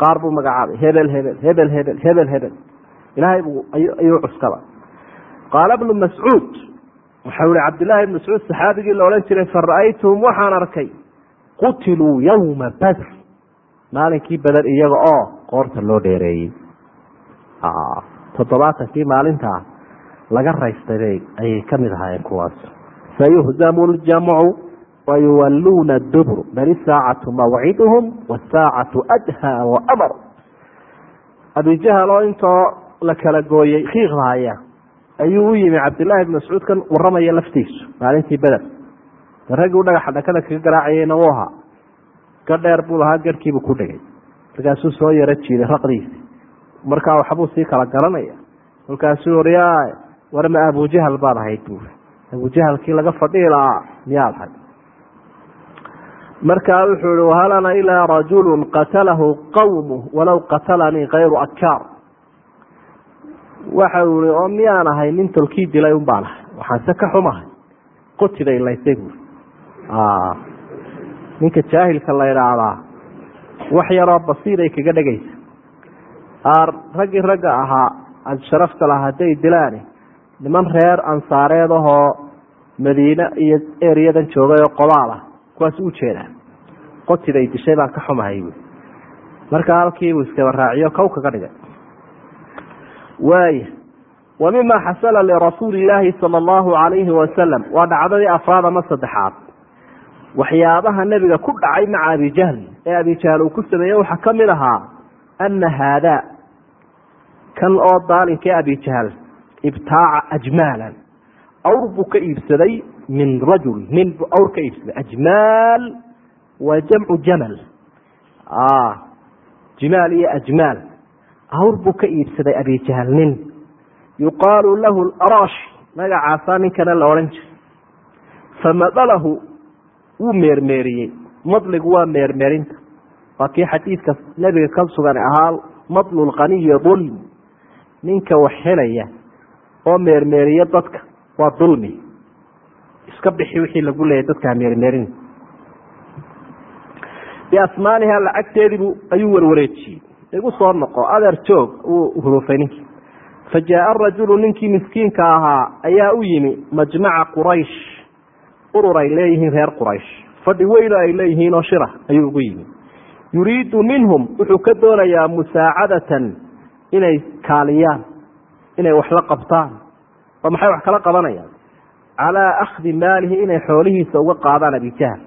Qaar buu magacaabay. Hebel hebel hebel hebel hebel hebel. Ilaahay buu ayuu cuskada qaala bnu mascuud waxau ihi cabdillaahi ibn mascuud saxaabigii la odhan jiray fara-aytuhum waxaan arkay qutiluu yowma badr. Maalinkii beder iyaga oo qoorta loo dheereeyey. Toddobaatankii maalintaa laga raystay ayay ka ahaayeen kuwaas. Sayuhzamu ljamcu wayuwaluuna dubr bal isaacatu mawciduhum wasaacatu adhaa waamar abijahal oo intoo la kala gooyey kiiqdahaya ayuu u yimi cabdillaahi ibn mascuud kan waramaya laftiisu maalintii beder raggii u dhakada kaga garaacayeyna wuu ahaa ga buu lahaa garhkiibuu ku dhegay markaasuu soo yaro jiiday raqdiisi markaa waxbuu sii kala garanaya markaasuu ori war ma abujahal baad ahayd buuri abujahalkii laga fadhihi lahaa miyaad ahayd markaa wuxuu ihi wahal ana ilaa rajulu qatalahu qawmu walow qatalanii kayru akaar waxau ihi oo miyaan ahay? Nin tolkii dilay un baan ahay. Waxaanse ka xumahay qotiday laysay buuri ninka jaahilka la idhaahdaa wax yaroo basiiray kaga dhegaysa raggii ragga ahaa ad sharafta laha hadday dilaani niman reer ansaareed ahoo madiine iyo eriyadan joogay oo qodaal ah kuwaas u jeedaa qotiday dishay baan ka xumahay buui marka halkiibuu iskaba raaciyo kow kaga dhigay waaya wa mima xasala lirasuuli illaahi sala allahu calayhi wasalam waa dhacdadii afraad ama saddexaad? Waxyaabaha nebiga ku dhacay maca abijahl ee abijahl uu ku sameeyey waxaa ka mid ahaa ana haadaa kan oo daalinkee abijahl ibtaaca ajmaalan. Awr buu ka iibsaday min rajul nin buu awr ka iibsaday ajmaal waa jamcu jamal jimaal iyo ajmaal awr buu ka iibsaday abijahl nin yuqaalu lahu arash magacaasaa ninkana la odhan jiray famadalahu wuu meermeeriyey madligu waa meermeerinta waa kii xadiidka nebiga ka sugan ahaa madlu lqaniyi dulm ninka wax helaya oo meermeeriya dadka waa dulmi iska bixi wixii lagu leeyahy dadka meermeerin biasmaaniha lacagteediibu ayuu warwareejiyey. Igu soo noqo adeer joog wuu hurufay ninkii fa jaaa arajulu ninkii miskiinka ahaa ayaa u yimi majmaca quraysh. Urur ay leeyihiin reer quraysh. Fadhi weyno ay leeyihiin oo shira ayuu ugu yimi. Yuriidu minhum wuxuu ka doonayaa musaacadatan inay kaaliyaan inay wax la qabtaan. Oo maxay wax kala qabanayaan calaa akhdi maalihi inay xoolihiisa uga qaadaan abijahl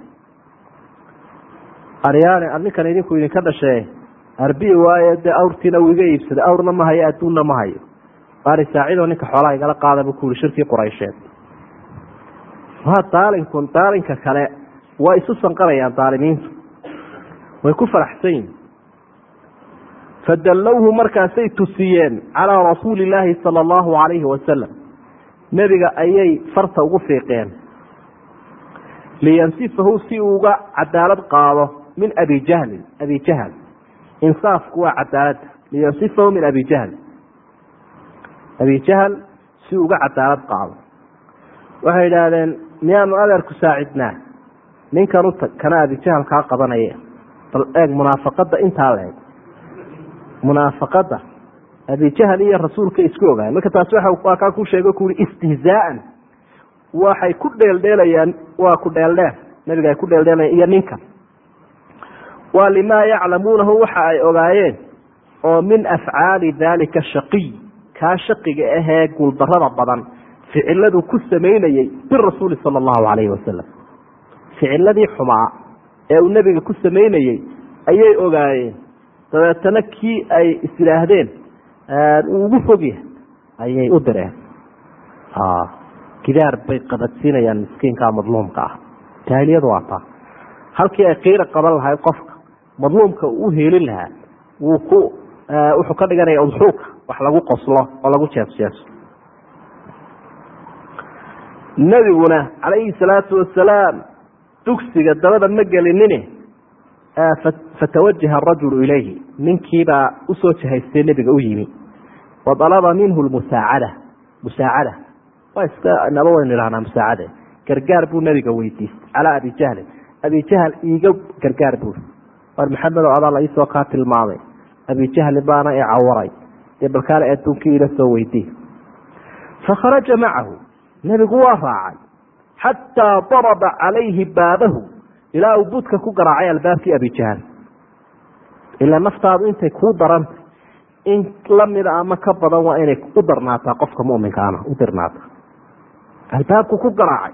aryaane ninkan idinku idinka dhashee arbii waaye dee awrtiina uu iga iibsaday awrna ma hayo adduunna ma hayo baari saacidoo ninka xoolaha igala qaada buu ku yihi shirkii quraysheed waa daalinkun daalinka kale waa isu sanqanayaan daalimiintu way ku faraxsan yihiin fadallowhu markaasay tusiyeen calaa rasuuli illaahi sala allahu calayhi wasalam nebiga ayay farta ugu fiiqeen. Liyansifahu si uu uga cadaalad qaado min abi jahlin abi jahl. Insaafku waa cadaaladda liyansifahu min abi jahl. Abi jahl si uga cadaalad qaado. Waxay idhaahdeen miyaanu adeerku saacidnaa? Ninkan u kana abijahl kaa qabanaya bal eeg munaafaqada intaa la eg abijahl iyo rasuulka isku ogaay marka taasi waa kaa ku sheego kuui istihzaaan. Waxay ku dheeldheelayaan waa ku dheeldheer nabiga ay ku dheeldheelayan iyo ninkan waa limaa yaclamuunahu waxa ay ogaayeen oo min afcaali daalika shaqiy. Kaa shaqiga ahee guuldarada badan. Ficiladu ku samaynayey birasuuli sala allahu calayhi wasalam ficiladii xumaa ee uu nebiga ku samaynayey ayay ogaayeen. Dabeetana kii ay is yidhaahdeen uu ugu fogyahay ayay u direen. Gidaar bay qabadsiinayaan miskiinka madluumka ah. Jaahiliyadu waa taa. Halkii ay qiira qaban lahayd qofka madluumka uu u heelin lahaa wuu ku wuxuu ka dhiganaya udxuuka wax lagu qoslo oo lagu jeesjeeso nebiguna calayhi salaatu wasalaam dugsiga dabada ma gelinine fatawajaha arajulu ilayhi. Ninkiibaa u soo jahaystay nebiga u yimi wa dalaba minhu lmusaacada musaacada waa iska naba waynu idhahnaa musaacade gargaar buu nebiga weydiistay calaa abi jahlin abi jahl iiga gargaar buu. War maxamedow adaa la iisoo kaa tilmaamay. Abi jahli baana i cawaray. Dee balkaale adduunkii ila soo weydii fakharaja macahu nebigu waa raacay. Xataa daraba calayhi baabahu. Ilaa uu budka ku garaacay albaabkii abijahl ilaa naftaadu intay kuu darantay in lamida ama ka badan waa inay u darnaataa qofka muminkaana u dirnaata albaabku ku garaacay.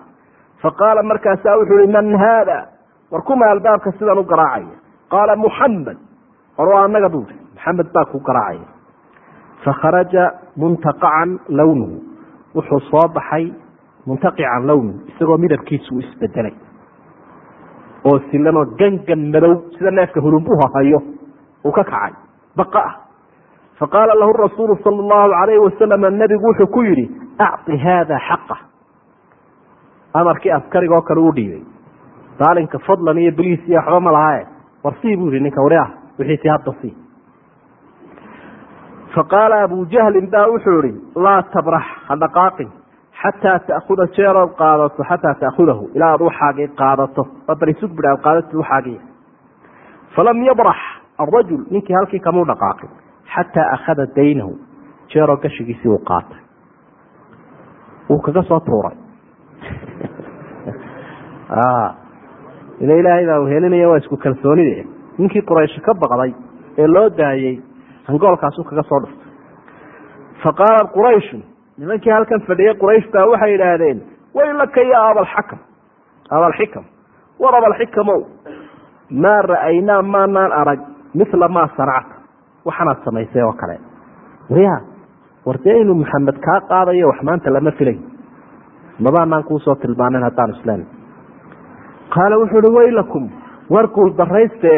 Faqaala markaasaa wuxuu ihi man haada? War kuma albaabka sidan u garaacaya qaala muxamed war waa anaga buuri maxamed baa ku garaacaya fakharaja muntaqacan lownuhu wuxuu soo baxay muntaqican lownuhu isagoo midabkiisu isbedelay. Oo silanoo gangan madow sida neefka hulumbuha hayo uu ka kacay. Baqa ah faqaala lahu rasuulu sala allahu alayhi wasalam nebigu wuxuu ku yihi acطi haada xaqa amarkii askariga oo kale u dhiibay daalinka fadlan iyo boliis iyo waxba ma lahae war sii buu yihi ninka wari ah wixiisi hadda sii faqaala abu jahlin baa wuxuu ihi laa tabrax ha dhaqaaqin xataa ta'kuda jeerood qaadato xataa ta'kudahu ilaa aad waxaagii qaadato barisug bidha ad qaadatid waxaagii falam yabrax arajul ninkii halkii kamuu dhaqaaqin xataa akhada daynahu jeeroo gashigiisii uu qaatay wuu kaga soo tuuray ila ilaahay baa uhelinaya waa isku kalsoonide ninkii quraysh ka baqday ee loo daayey hangoolkaasuu kaga soo dhuftay fa qaalat qurayshu nimankii halkan fadhiyay quraysh baa waxay yidhaahdeen waylaka ya abalxakam abalxikam war abalxikamow maa ra'aynaa maanaan arag mila maa sanacta waxaanaad samaysay oo kale. Warya war dee inuu maxamed kaa qaadayo wax maanta lama filay mabaanaan kuusoo tilmaanen haddaan islaam qaala wuxuu uhi waylakum war guul darayste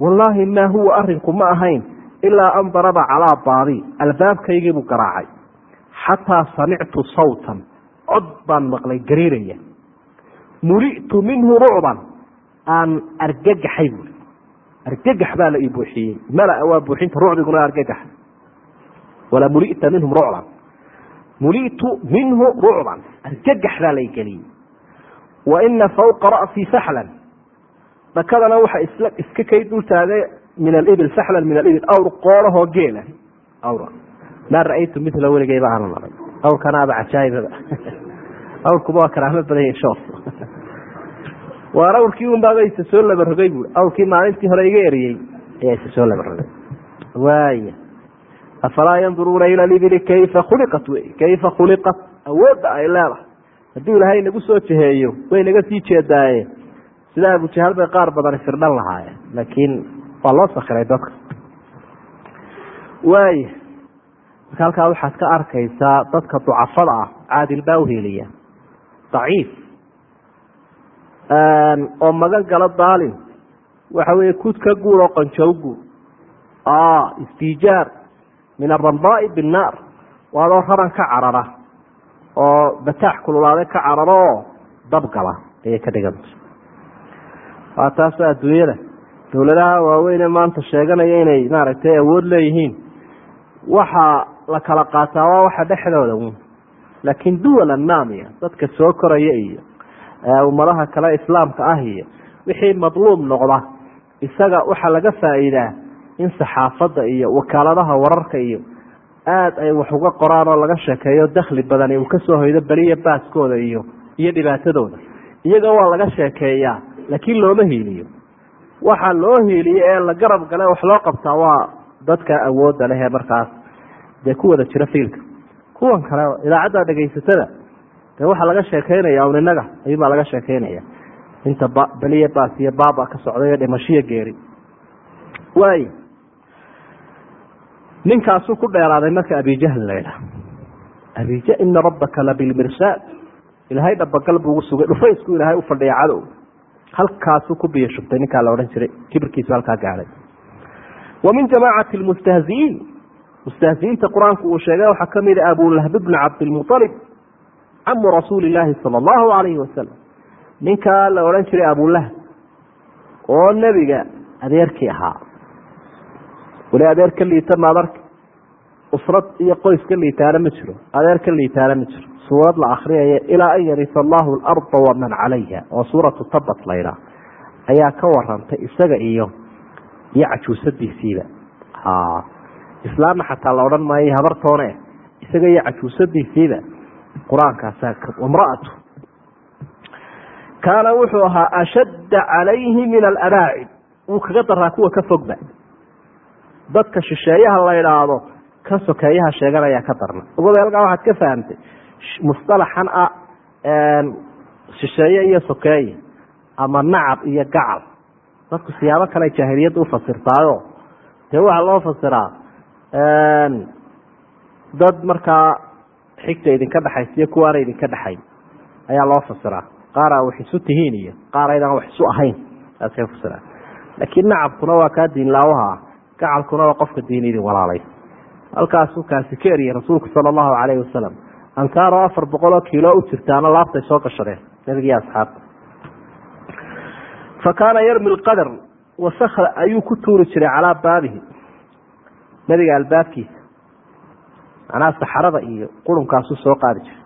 wallaahi maa huwa arinku ma ahayn ilaa an daraba calaa baabi albaabkaygiibuu garaacay. Xataa samictu sawtan cod baan maqlay gariiraya. Muli'tu minhu rucban aan argagaxay buui argagax baa la ii buuxiyey. Mala waa buuxinta rucbiguna argagax walaa mulita minhum rucban muli'tu minhu rucban argagax baa la i geliyey. Wa ina fawqa ra'sii saxlan dhakadana waxa isla iska kay dul min alibil saxlan min alibil awr qoolahoo geela. Awr. Maa ra'aytu mila weligeyba aanan arag awrkanaaba cajaayibaba awrkuba waa karaamo badanya insha allah waar awrkii un baaba isa soo laba rogay buui awrkii maalintii hore iga eriyey ayaa isa soo laba rogay. Waaya afalaa yanduruuna ila libili kayfa khuliqat wey? Kayfa khuliqat? Awoodda ay leedahay. Hadduu ilaahay nagu soo jeheeyo way naga sii jeedaaye. Sida abujahal bay qaar badani firdhan lahaayeen laakiin waa loo sakiray dadka. Waaya marka halkaa waxaad ka arkaysaa dadka ducafada ah caadil baa uheliya daciif oo magan galo daalin. Waxa weeye kud ka guur oo qanjow guur istiijaar min aramdaai binnaar. Waadoo raran ka carara. Oo bataax kululaade ka cararo oo dabgala ayay ka dhiganta waa taasoo adduunyada. Dowladaha waaweyne maanta sheeganaya inay maaragtay awood leeyihiin. Waxa la kala qaataa waa waxa dhexdooda. Laakiin duwalan naamiya dadka soo koraya iyo ummadaha kale islaamka ah iyo wixii madluum noqda isaga waxaa laga faa'iidaa in saxaafadda iyo wakaaladaha wararka iyo aada ay wax uga qoraan oo laga sheekeeyo dakhli badani uu ka soo hoydo beliya baaskooda iyo iyo dhibaatadooda. Iyaga waa laga sheekeeyaa laakiin looma hiiliyo. Waxa loo hiiliyo ee la garab gale wax loo qabtaa waa dadka awoodda leh ee markaas. Dee ku wada jira fiilka. Kuwan kale idaacadda dhegaysatada dee waxaa laga sheekeynaya un inaga ayuubaa laga sheekeynaya inta beliya baas iyo baaba ka socday dhimashiyo geeri. Waay ninkaasuu ku dheeraaday marka abijahl la ydhaha abija ina rabbaka labilmirsaad ilaahay dhabagal buu ugu sugay dhufaysku ilaahay u cadow. Halkaasuu ku biyo ninkaa la odhan jiray. Kibirkiisu halkaa gaadhay wa min jamaacati lmustahzi'iin mustahzi'iinta qur'aanku uu sheegay waxaa ka mida abulahb bni cabdilmualib camu rasuuli illaahi sala allahu alayhi wasalam ninkaa la odhan jiray abulahb oo nebiga adeerkii ahaa. Weli adeer ka liita maadarka usrad iyo qoys ka liitaana ma jiro. Adeer ka liitaana ma jiro. Suurad la akriyaya ilaa an yarisa allahu alarda waman calayha. Oo suuratu tabat laydhaa ayaa ka warantay isaga iyo iyo cajuusadiisiiba islaamna xataa la odhan maayo habartoone. Isaga iyo cajuusadiisiiba qur'aankaasa imraatu. Kaana wuxuu ahaa ashadda calayhi min aladaacib wuu kaga daraa kuwa ka fogba dadka shisheeyaha la idhaahdo ka sokeeyaha sheeganayaa ka darna. Ogoda halkaa waxaad ka fahamtay musطalaxan ah shisheeye iyo sokeeye ama nacab iyo gacal. Dadku siyaabo kale jaahiliyadda ufasirtaayo dee waxaa loo fasiraa? Dad markaa xigta idinka dhexaysa iyo kuwaana idinka dhexayn ayaa loo fasiraa qaara wax isu tihiin iyo qaar aydaan wax isu ahayn. Saasay fasiraan laakiin nacabkuna waa kaa diinlaawaha ah gacalkuna waa qofka diin idin walaalay. Halkaasuu kaasi ka eriyay rasuulku sala allahu calayhi wasalam ansaaroo afar boqol oo kiilo u jirtaana laabtay soo gashadeen nabigiiyo asxaabta fa kaana yarmi lqadar wasakra ayuu ku tuuri jiray calaa baabihi. Nabiga albaabkiisa macnaha saxarada iyo qurunkaasuu soo qaadi jiray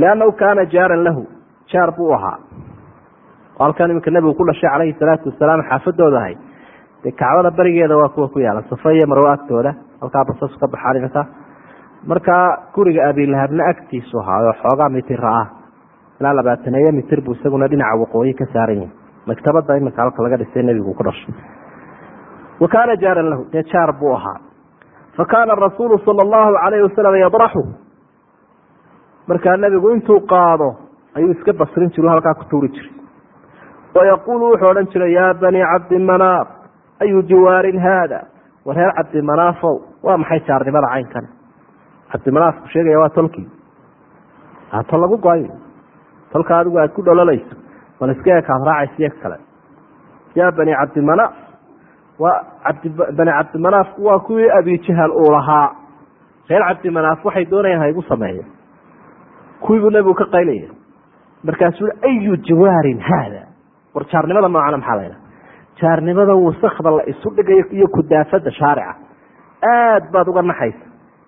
liannahu kaana jaaran lahu jaar buu ahaa. Oo halkan iminka nabigu ku dhashay calayhi salaatu wasalaam xaafadooda ahay. Dee kacbada berigeeda waa kuwa ku yaalla safa iyo marwo agtooda halkaa basas ka baxaan iminka. Markaa guriga abilahabna agtiisu ahaayo xoogaa mitira ah ilaa labaataneeyo mitir buu isaguna dhinaca waqooyi ka saaran yahay. Maktabada iminka halka laga dhisay nebigu ku dhashay. Wa kaana jaaran lahu dee jaar buu ahaa fa kaana rasuulu sala allahu calayhi wasalam yadraxu markaa nebigu intuu qaado ayuu iska basrin jiru halkaa ku tuuri jiray wayaquulu wuxuu odhan jiray yaa banii cabdimanaaf ayu jiwaarin haada war reer cabdimanaafow waa maxay jaarnimada caynkan cabdimanaafku sheegaya waa tolkii tol lagu go'ay tolka adigu aad ku dhololayso bal iska ekaad raacaysiyo kale yaa bani cabdimanaaf waa bani cabdimanaafku waa kuwii abijahal uu lahaa. Reer cabdimanaaf waxay doonayaan ha igu sameeyo. Kuwiibuu nebigu ka qaylaya. Markaasuu ayu jiwaarin haada? War jaarnimada noocana maxaa la ydhaha jaarnimada wasakda la isu dhigayo iyo kudaafada shaarica. Aad baad uga naxaysa.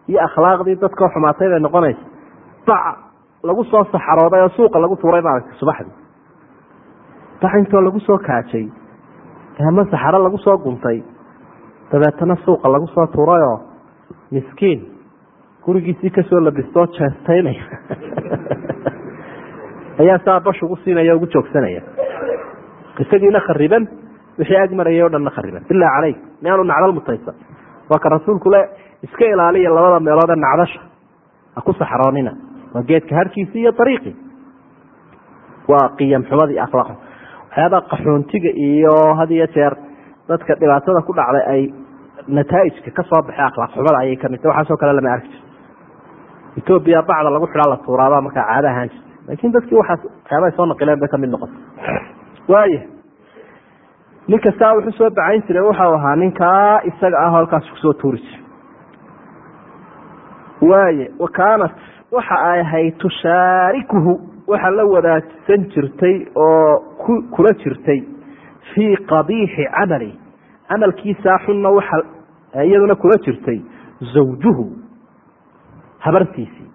Iyo akhlaaqdii dadkao xumaatay bay noqonaysa. Bac lagu soo saxarooday oo suuqa lagu tuuray maaragtay subaxdii. Bac intoo lagu soo kaajay ama saxaro lagu soo guntay. Dabeetana suuqa lagu soo tuurayoo miskiin. Gurigiisii ka soo labistoo jeestaynaya ayaa saa bash ugu siinaya ugu joogsanaya. Isagiina khariban wixii ag marayay o dhanna khariban. Billah calayk miyaanu nacdal mutaysan waa ka rasuulku le iska ilaaliya labada meelood ee nacdasha. Ha ku saxroonina waa geedka harkiisi iyo ariiqii waa qiyam xumadii akhlaaq waxyaabaha qaxoontiga iyo had iyo jeer dadka dhibaatada ku dhacday ay nataaijka ka soo baxay akhlaaq xumada ayay ka mid tahy waxaasoo kale lama arki jirto. Etoobiya bacda lagu xidhaa la tuuraabaa markaa caada ahaan jirta laakiin dadkii waxaas waxyaabahay soo naqileen bay ka mid noqotay. Waaya ninka saa wuxuu soo bacayn jiray. Waxau ahaa ninkaa isaga ah halkaas ku soo tuuri jiray. Waaye wa kaanat waxa ay ahayd tushaarikuhu waxa la wadaagsan jirtay oo kula jirtay fii qabiixi camali. Camalkiisaa xunna waxa iyaduna kula jirtay zawjuhu habartiisii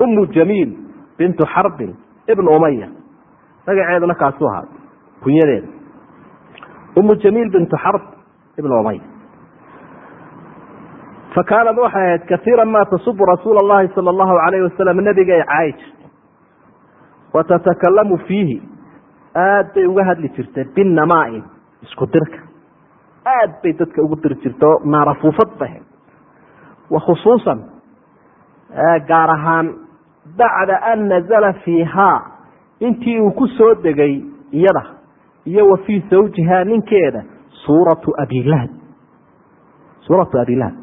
umu jamiil bintu xarbin ibn umaya magaceeduna kaasuu ahaa kunyadeeda. Umu jamiil bintu xarb ibn umaya fa kaanad waxay ahayd kaiira ma tasubu rasuula allahi sala allahu alayh wasalam nabiga ay caayi jirtay wa tatakalamu fiihi aad bay uga hadli jirtay binamaain isku dirka aad bay dadka ugu diri jirta oo naarafuufad ahayd wa khusuusan gaar ahaan bacda an nazala fiihaa intii uu ku soo degay iyada iyo wa fii zawjihaa ninkeeda suuratu abilahab suuratu abilahab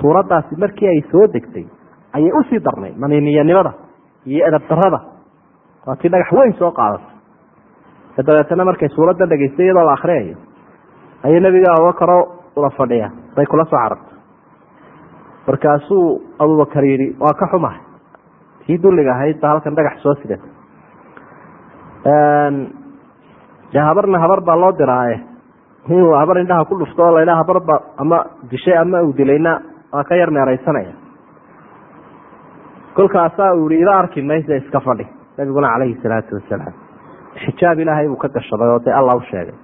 suuraddaasi markii ay soo degtay ayay u sii darnay maniiniyanimada iyo edab darada waa tii dhagax weyn soo qaadatay dabeetana markay suuradda dhegeystay iyadoo la akriyayo ayay nebiga abubakaro ula fadhiya. Bay kula soo carartay markaasuu abubakar yidhi waa ka xumahay. Tii dulliga ahayd ba halkan dhagax soo sidata. Dee habarna habar baa loo diraaye. Inuu habar indhaha ku dhufto oo laydhaa habarba ama dishay ama uu dilayna waa ka yar meeraysanaya kolkaasaa uu yihi ila arki maysa iska fadhi nabiguna calayhi salaatu wasalaam xijaab ilaahay buu ka gashaday oo dee alla u sheegay.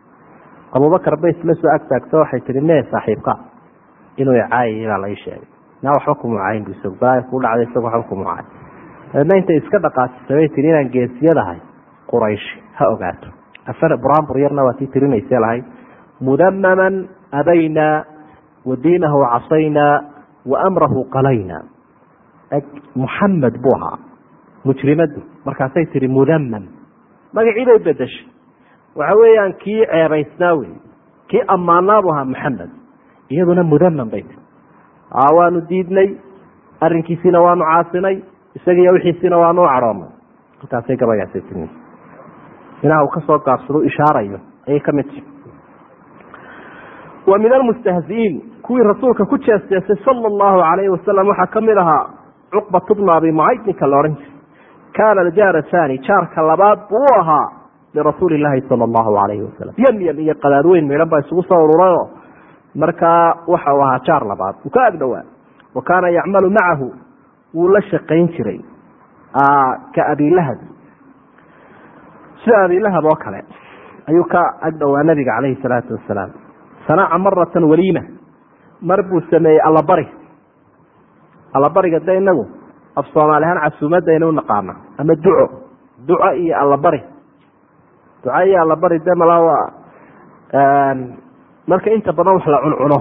Abubakar bay isla soo agtaagto waxay tihi mee saaxiibka inuu icaayay baa lai sheegay. Naa waxba kumucayn bu isag baa ku dhacday isag waxba kumucay dabeedna intay iska dhaqaajisay bay tihi inaan geesiyadahay quraysh ha ogaato. Afar buraanbur yarna waa tii tirinayse lahay mudamaman abaynaa wa diinahu casaynaa wa amrahu qalaynaa muxamed buu ahaa mujrimadu. Markaasay tihi mudamam magacii bay bedeshay waxa weeyaan kii ceebaysnaa wey. Kii ammaanaa buu ahaa maxamed. Iyaduna mudamam bay tii waanu diidnay. Arinkiisiina waanu caasinay isagiiyo wixiisiina waanu cadhoonay halkaasay gabaygaasay tirmi inaha uu ka soo gaabsado ishaarayo. Ayay ka mid tahi wa min almustahzi'iin kuwii rasuulka ku jeesteesay sala allahu calayhi wasalam waxaa ka mid ahaa cuqbat bna abi mucayd ninka la odhan jiray kaana aljaara thani jaarka labaad buu ahaa lirasuuli illaahi sala allahu calayhi wasalam yamyam iyo qadaadweyn meedhan baa isugu soo ururayo markaa waxa uu ahaa jaar labaad uu ka agdhowaa wa kaana yacmalu macahu wuu la shaqayn jiray ka abilahab sida abilahab oo kale ayuu ka agdhowaa nabiga calayhi salaatu wasalaam sanaca maratan waliima mar buu sameeyey allabari allabariga de inagu af soomaali ahaan casuumadayna u naqaana ama duco. Duco iyo allabari. Duco iyo allabari de marka inta badan wax la cuncuno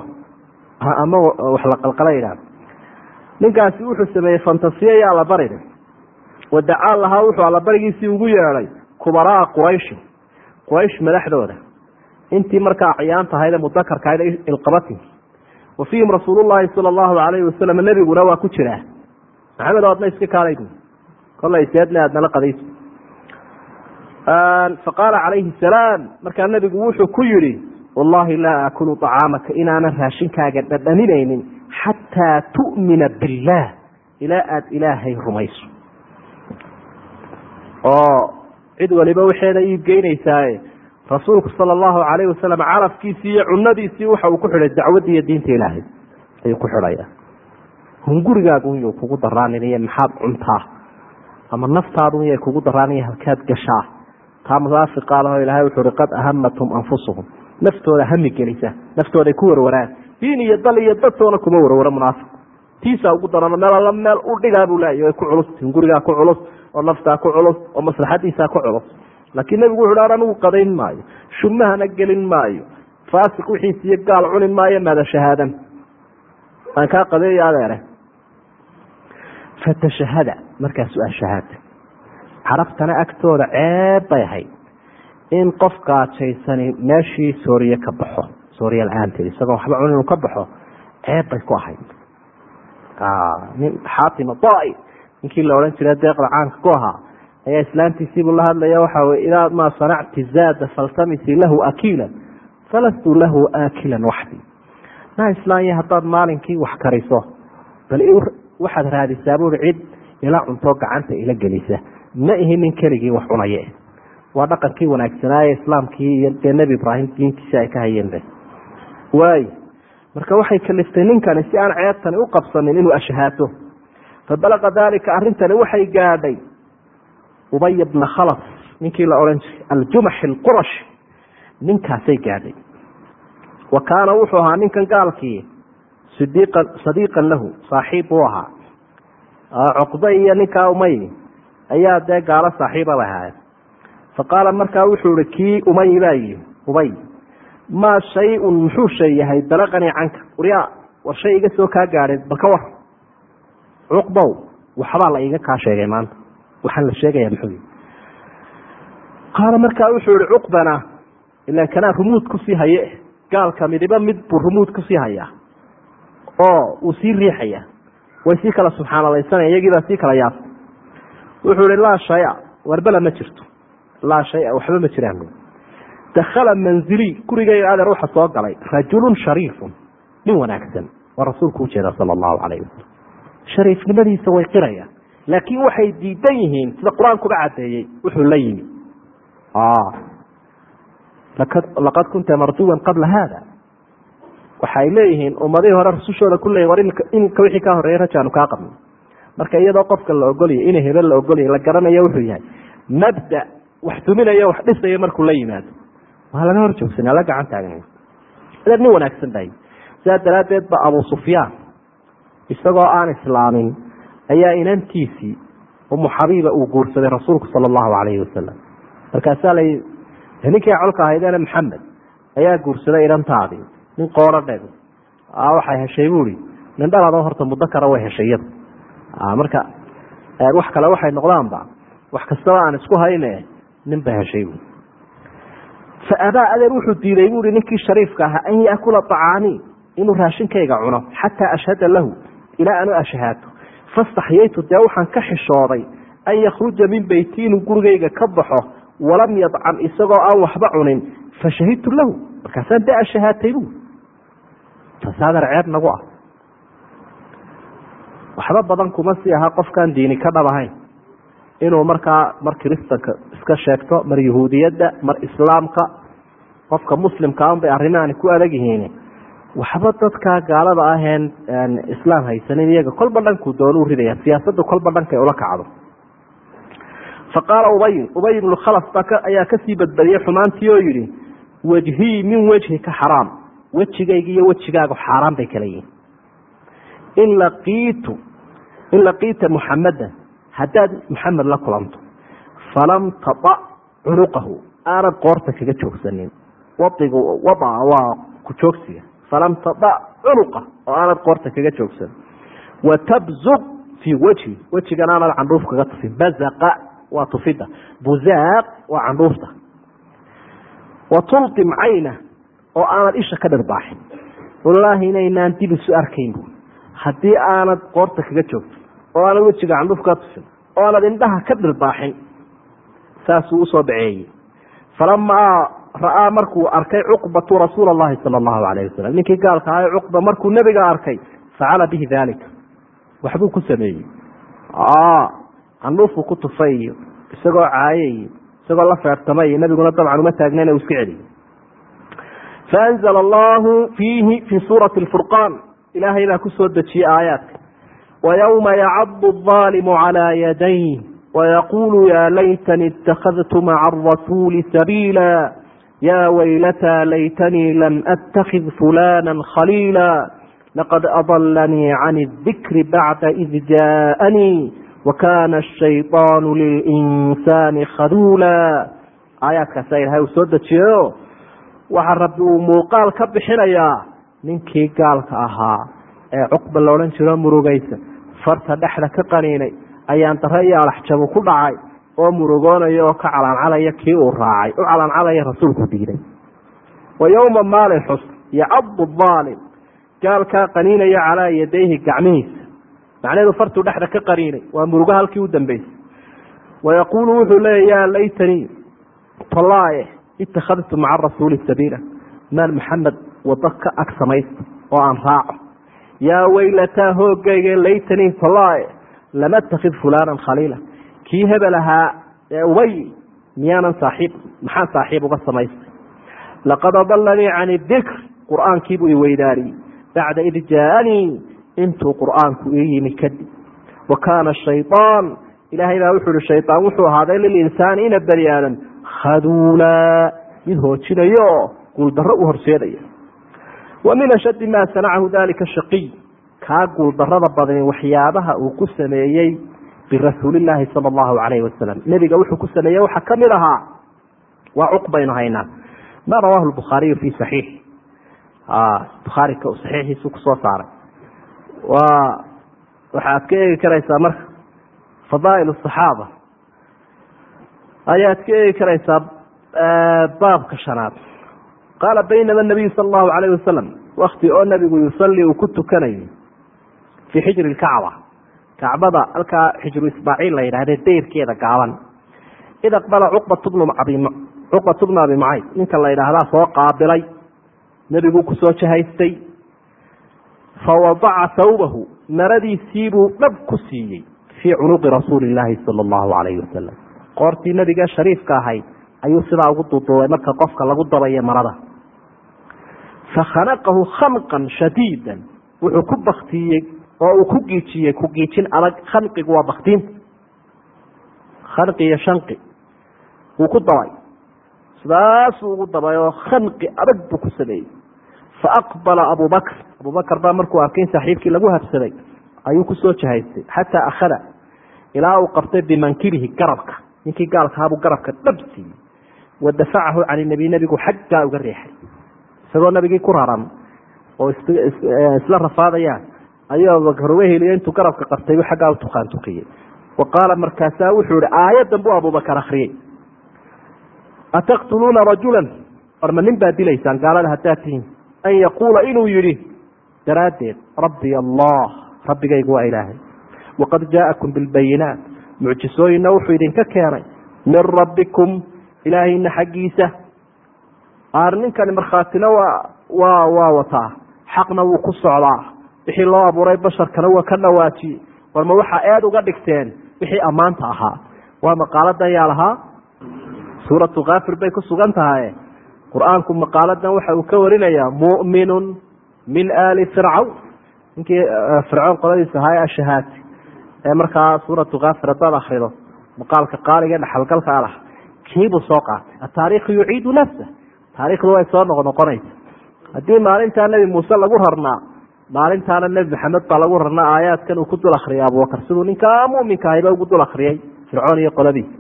ama wax la qalqala yidhahdo ninkaasi wuxuu sameeyey fantasiya iyo allabarida wadacaa lahaa wuxuu allabarigiisii ugu yeedhay kubaraa qurayshi quraysh madaxdooda. Intii markaa acyaan tahayde mudakarka ahayd ilqabati wa fiihim rasuulullaahi sala allahu calayhi wasalam nebiguna waa ku jiraa maxamed o adna iska kaalay bu kollay seedle qadayso. Faqaala calayhi salaam markaa nebigu wuxuu ku yidhi wallahi laa akulu acaamaka inaanan raashinkaaga dhadhaminaynin xataa tu'mina billaah. Ilaa aada ilaahay rumayso. Oo cid waliba waxeeda iib geynaysaaye rasuulku sala allahu calayhi wasalam carafkiisii iyo cunadiisii waxa uu ku xidhay dacwadda iyo diinta ilaahay ayuu ku xidhaya hungurigaagu iyuu kugu daraaninaya maxaad cuntaa ama naftaadu iyay kugu daraanaya halkaad gashaa. Taa munaafiqaalaho ilaahay wuxuu uhi qad ahamatum anfusuhum. Naftooda hami gelisa naftooday ku warwaraan. Diin iyo dal iyo dadtoona kuma warwaro munaafiq. Tiisaa ugu darano meel alla meel u dhigaa buu leeya way ku culus hungurigaa ku culus oo naftaa ku culus oo maslaxadiisaa ku culus. Laakiin nebigu wuxu ha anigu qadayn maayo shumahana gelin maayo faasiq wixiis iyo gaal cuni maayo maada shahaadan. Aan kaa qadeeyo fatashahada markaasu ashahaada carabtana agtooda ceeb bay ahayd in qof gaajaysani meeshii sooriye ka baxo sooriye la'aanteed isagoo waxba cun inuu ka baxo ceeb bay ku ahayd nin xaatima dai ninkii la odhan jira deeqda caanka ku ahaa ayaa islaantiisiibuu la hadlaya waxa wy idaa maa sanacti zaada faltamisi lahu akiilan falastu lahu aakilan waxdi na islaanya haddaad maalinkii wax kariso bal waxaad raadisaa buui cid ila cunto gacanta ila gelisa. Ma ihi nin keligii wax cunaye. Waa dhaqankii wanaagsanaaye islaamkii iyo dee nebi ibraahim diintiisi ay ka hayeen be waay. Marka waxay kaliftay ninkani si aan ceebtani u qabsanin inuu ashhaato fabalaqa daalika arrintani waxay gaadhay. Ubay bna khalaf ninkii la odhan jiray aljumax alqurashi ninkaasay gaadhay. Wa kaana wuxuu ahaa ninkan gaalkii sadiiqan lahu saaxiib buu ahaa. Cuqbe iyo ninkaa umay ayaa dee gaalo saaxiiba ahaayeen fa qaala markaa wuxuu ihi kii umay baa yihi ubay maa shay-un muxuu shay yahay? Balaqanii canka. Waryaa war shay iga soo kaa gaadheen bal ka war. Cuqbow waxbaa la iiga kaa sheegay maanta. Waxaan la sheegaya muxuu qaala markaa wuxuu ihi cuqbana ilan kanaa rumuud ku sii haye gaalka midiba mid buu rumuud ku sii hayaa oo uu sii riixaya. Way sii kala subxaanalaysanaya iyagiibaa sii kala yaabta. Wuxuu ihi laa shaya warbela ma jirto. Laa shaya waxba ma jiraan dakhala manzili gurigayga adeer waxa soo galay rajulun shariifun nin wanaagsan. Waa rasuulku ujeeda sala allahu calayh wasalam shariifnimadiisa way qirayaan laakiin waxay diidan yihiin sida qur'aankuba cadeeyey wuxuu la yimi. Laqad kunta marjuwan qabla haada waxay leeyihiin ummadihii hore rusushooda ku leeyihiin war inka wixii kaa horreeyay rajaanu kaa qabno. Marka iyadoo qofka la ogolyahy ina hebel la ogolyahy la garanayo wuxuu yahay mabda wax duminayo wax dhisayo markuu la yimaado. Waa laga hor joogsanaa la gacan taagna adeer nin wanaagsan bay sidaa daraaddeed ba abu sufyaan isagoo aan islaamin ayaa inantiisii umu xabiiba uu guursaday rasuulku sala allahu calayhi wasalam markaasaa la ninkii colka ahaydeene maxamed ayaa guursaday inantaadii nin qooro dheg waxay heshay buui nin dhalado horta muddo kara way heshay iyada marka wax kale waxay noqdaanba wax kastaba aan isku hayne nin ba heshay bu fa abaa adeer wuxuu diiday buui ninkii shariifka ahaa an yaakula acaani inuu raashinkayga cuno xataa ashhada lahu ilaa aanu ashhaato. Fastaxyaytu dee waxaan ka xishooday an yakhruja min beyti inuu gurigayga ka baxo walam yadcam isagoo aan waxba cunin. Fashahidtu lahu. Markaasaan dee ashahaatay bu tasaadeer ceeb nagu ah. Waxba badan kuma sii aha qofkaan diini ka dhab ahayn inuu markaa mar kiristanka iska sheegto mar yahuudiyadda mar islaamka qofka muslimka un bay arrimaani ku adag yihiin. Waxba dadkaa gaalada aheen islaam haysanin iyaga kolba dhankuu doonu ridaya siyaasadda kolba dhankay ula kacdo. Fa qaala ubay ubay baa ayaa ka sii badbadiyey xumaantii oo yidhi wejhii min wejhika xaraam wejigayga iyo wejigaagu xaaraan bay kala yihiin. In laqiitu in laqiita muxamadan haddaad maxamed la kulanto falam tada cunuqahu aanad qoorta kaga joogsanin wadigu wada waa ku joogsiga falam tada cunuqa oo aanad qoorta kaga joogsan watabzuq fii wejhi wejigan aanad candhuuf kaga tufin bazaqa waa tufida buzaaq waa candhuufta watulqim cayna oo aanad isha ka dhirbaaxin wallaahi inaynaan dib isu arkayn bu haddii aanad qoorta kaga joogto oo aanad wejiga candhuuf kaga tufin oo aanad indhaha ka dhirbaaxin saasuu u soo baceeyey. Falamaa ra'aa markuu arkay cuqbatu rasuula allahi sala allahu calayh wasalam ninkii gaalka ahay cuqba markuu nebiga arkay facala bihi daalika waxbuu ku sameeyey. Candhuufuu ku tufay iyo isagoo caaye iyo isagoo la feertamay iyo nebiguna dabcan uma taagnayn u iska celiyey faanzl allahu fiihi fii suurati furqaan ilaahay baa ku soo dejiyey aayaadka waywma yacadu aalimu calaa yadayh wayaquulu yaa laytani ittakhadtu maca arasuuli sabiila yaa waylataa laytanii lam attakhid fulaana khaliila laqad adalanii can adikri bacda id jaaanii wakaana ashayطaanu lilinsaani khaduula aayaadkaasa ilahay uu soo dejiyeyo waxa rabbi uu muuqaal ka bixinayaa ninkii gaalka ahaa ee cuqba la odhan jiro murugaysa. Farta dhexda ka qaniinay ayaan dare iyo alaxjabu ku dhacay oo murugoonaya oo ka calaancalaya kii uu raacay u calaancalaya rasuulku diiday. Wa yowma maalin xus yacadu aalim gaalkaa qaniinaya calaa yadayhi gacmihiisa. Macnaheedu fartuu dhexda ka qaniinay waa murugo halkii u dambeysay. Wayaquulu wuxuu leeya yaa laytanii tallaaye ittakhadtu maca rasuuli sabiila maan maxamed wado ka ag samaysta oo aan raaco yaa weylataa hoogayga laytanii tallaaye lama takid fulaanan khaliila kii hebel ahaa ee ubay miyaanan saaxiib maxaan saaxiib uga samaystay laqad adalanii can idikr qur'aankiibuu iweydaariyey bacda id jaaanii intuu qur'aanku ii yimi kadib wa kaana shayaan ilaahay baa wuxuu ihi shayaan wuxuu ahaaday lilinsaani ina bani aadam khaduula mid hoojinayo oo guuldarro u horseedaya wa min ashaddi maa sanacahu dalika shaqiy kaa guuldarada badani waxyaabaha uu ku sameeyey birasuulillaahi sala allahu calayhi wasalam nebiga wuxuu ku sameeyey waxaa ka mid ahaa waa cuq baynu haynaa ma rawaahu lbukhaariyu fi saxiix bukhaari saxiixiisu ku soo saaray waa waxaad ka eegi karaysaa marka fadaa'il asaxaaba ayaad ka eegi karaysaa baabka shanaad. Qaala baynama nabiyu sala allahu calayh wasalam wakti oo nabigu yusalli uu ku tukanayo fii xijri lkacba kacbada halkaa xijru ismaaciil la yidhahde dayrkeeda gaaban. Id aqbala cuqbat bnu cuqbat bnu abi macayd ninka la yidhaahdaa soo qaabilay. Nebiguu ku soo jahaystay. Fawadaca thawbahu maradiisiibuu dhab ku siiyey fii cunuqi rasuuli illaahi sala allahu calayhi wasalam qoortii nabiga shariifka ahayd ayuu sidaa ugu duuduubay marka qofka lagu dabayo marada. Fakhanaqahu khanqan shadiidan wuxuu ku baktiyey oo uu ku giijiyey ku giijin adag khanqigu waa baktiinta khanqi iyo shanqi wuu ku dabay. Sidaasuu ugu dabay oo khanqi adag buu ku sameeyey. Faaqbala abubakr abubakar baa markuu arkay in saaxiibkii lagu habsaday ayuu ku soo jahaystay xataa akhada ilaa uu qabtay bimankirihi garabka ninkii gaalkahabuu garabka dhab siiyey wa dafacahu can nabiy nebigu xaggaa uga reexay. Isagoo nabigii ku raran oo isla rafaadayaan ayuu abubakar uga heliyo intuu garabka qabtay buu xaggaa utukaan tukiyey wa qaala markaasaa wuxuu ihi aayadan buu abubakar akriyey ataqtuluuna rajulan? Warma nin baa dilaysaan gaalada haddaad tihiin. An yaquula inuu yidhi daraaddeed rabbi allah rabbigaygu waa ilaahay. Waqad jaa'akum bilbayinaat mucjisooyinna wuxuu idinka keenay min rabbikum ilaahayna xaggiisa. Ninkani markhaatina waa waa waa wataa. Xaqna wuu ku socdaa. Wixii loo abuuray basharkana waa ka dhawaajiyey warma waxaa eed uga dhigteen? Wixii ammaanta ahaa. Waa maqaaladan yaa lahaa suuratu kaafir bay ku sugan tahay. Qur'aanku maqaaladan waxa uu ka warinayaa mu'minun min aali fircawn. Ninkii fircoon qoladiisa ahaa ee ashahaati ee markaa suuratu kaafir haddaad akrido maqaalka qaaliga dhexalgalka alah kiibuu soo qaatay? Ataariikhu yuciidu nafsa. Taarikhdu way soo noq noqonaysa haddii maalintaa nebi muuse lagu rarnaa maalintaana nebi maxamed baa lagu rarnaa aayaadkan uu ku dul akriyay abubakar siduu ninkaa muminka ahayba ugu dul akriyay fircoon iyo qoladiisa.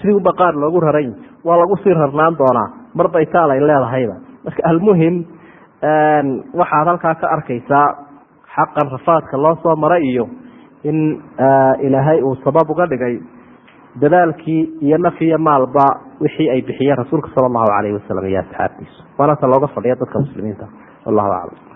Sidii unba qaar loogu raray waa lagu sii rarnaan doonaa. Marba itaal ay leedahayba. Marka almuhim waxaad halkaa ka arkaysaa xaqan rafaadka loo soo maray iyo in ilaahay uu sabab uga dhigay dadaalkii iyo naf iyo maalba wixii ay bixiyeen rasuulka sala allahu calayhi wasalam iyo asxaabtiisu waana ta looga fadhiya dadka muslimiinta. Wallahu aclam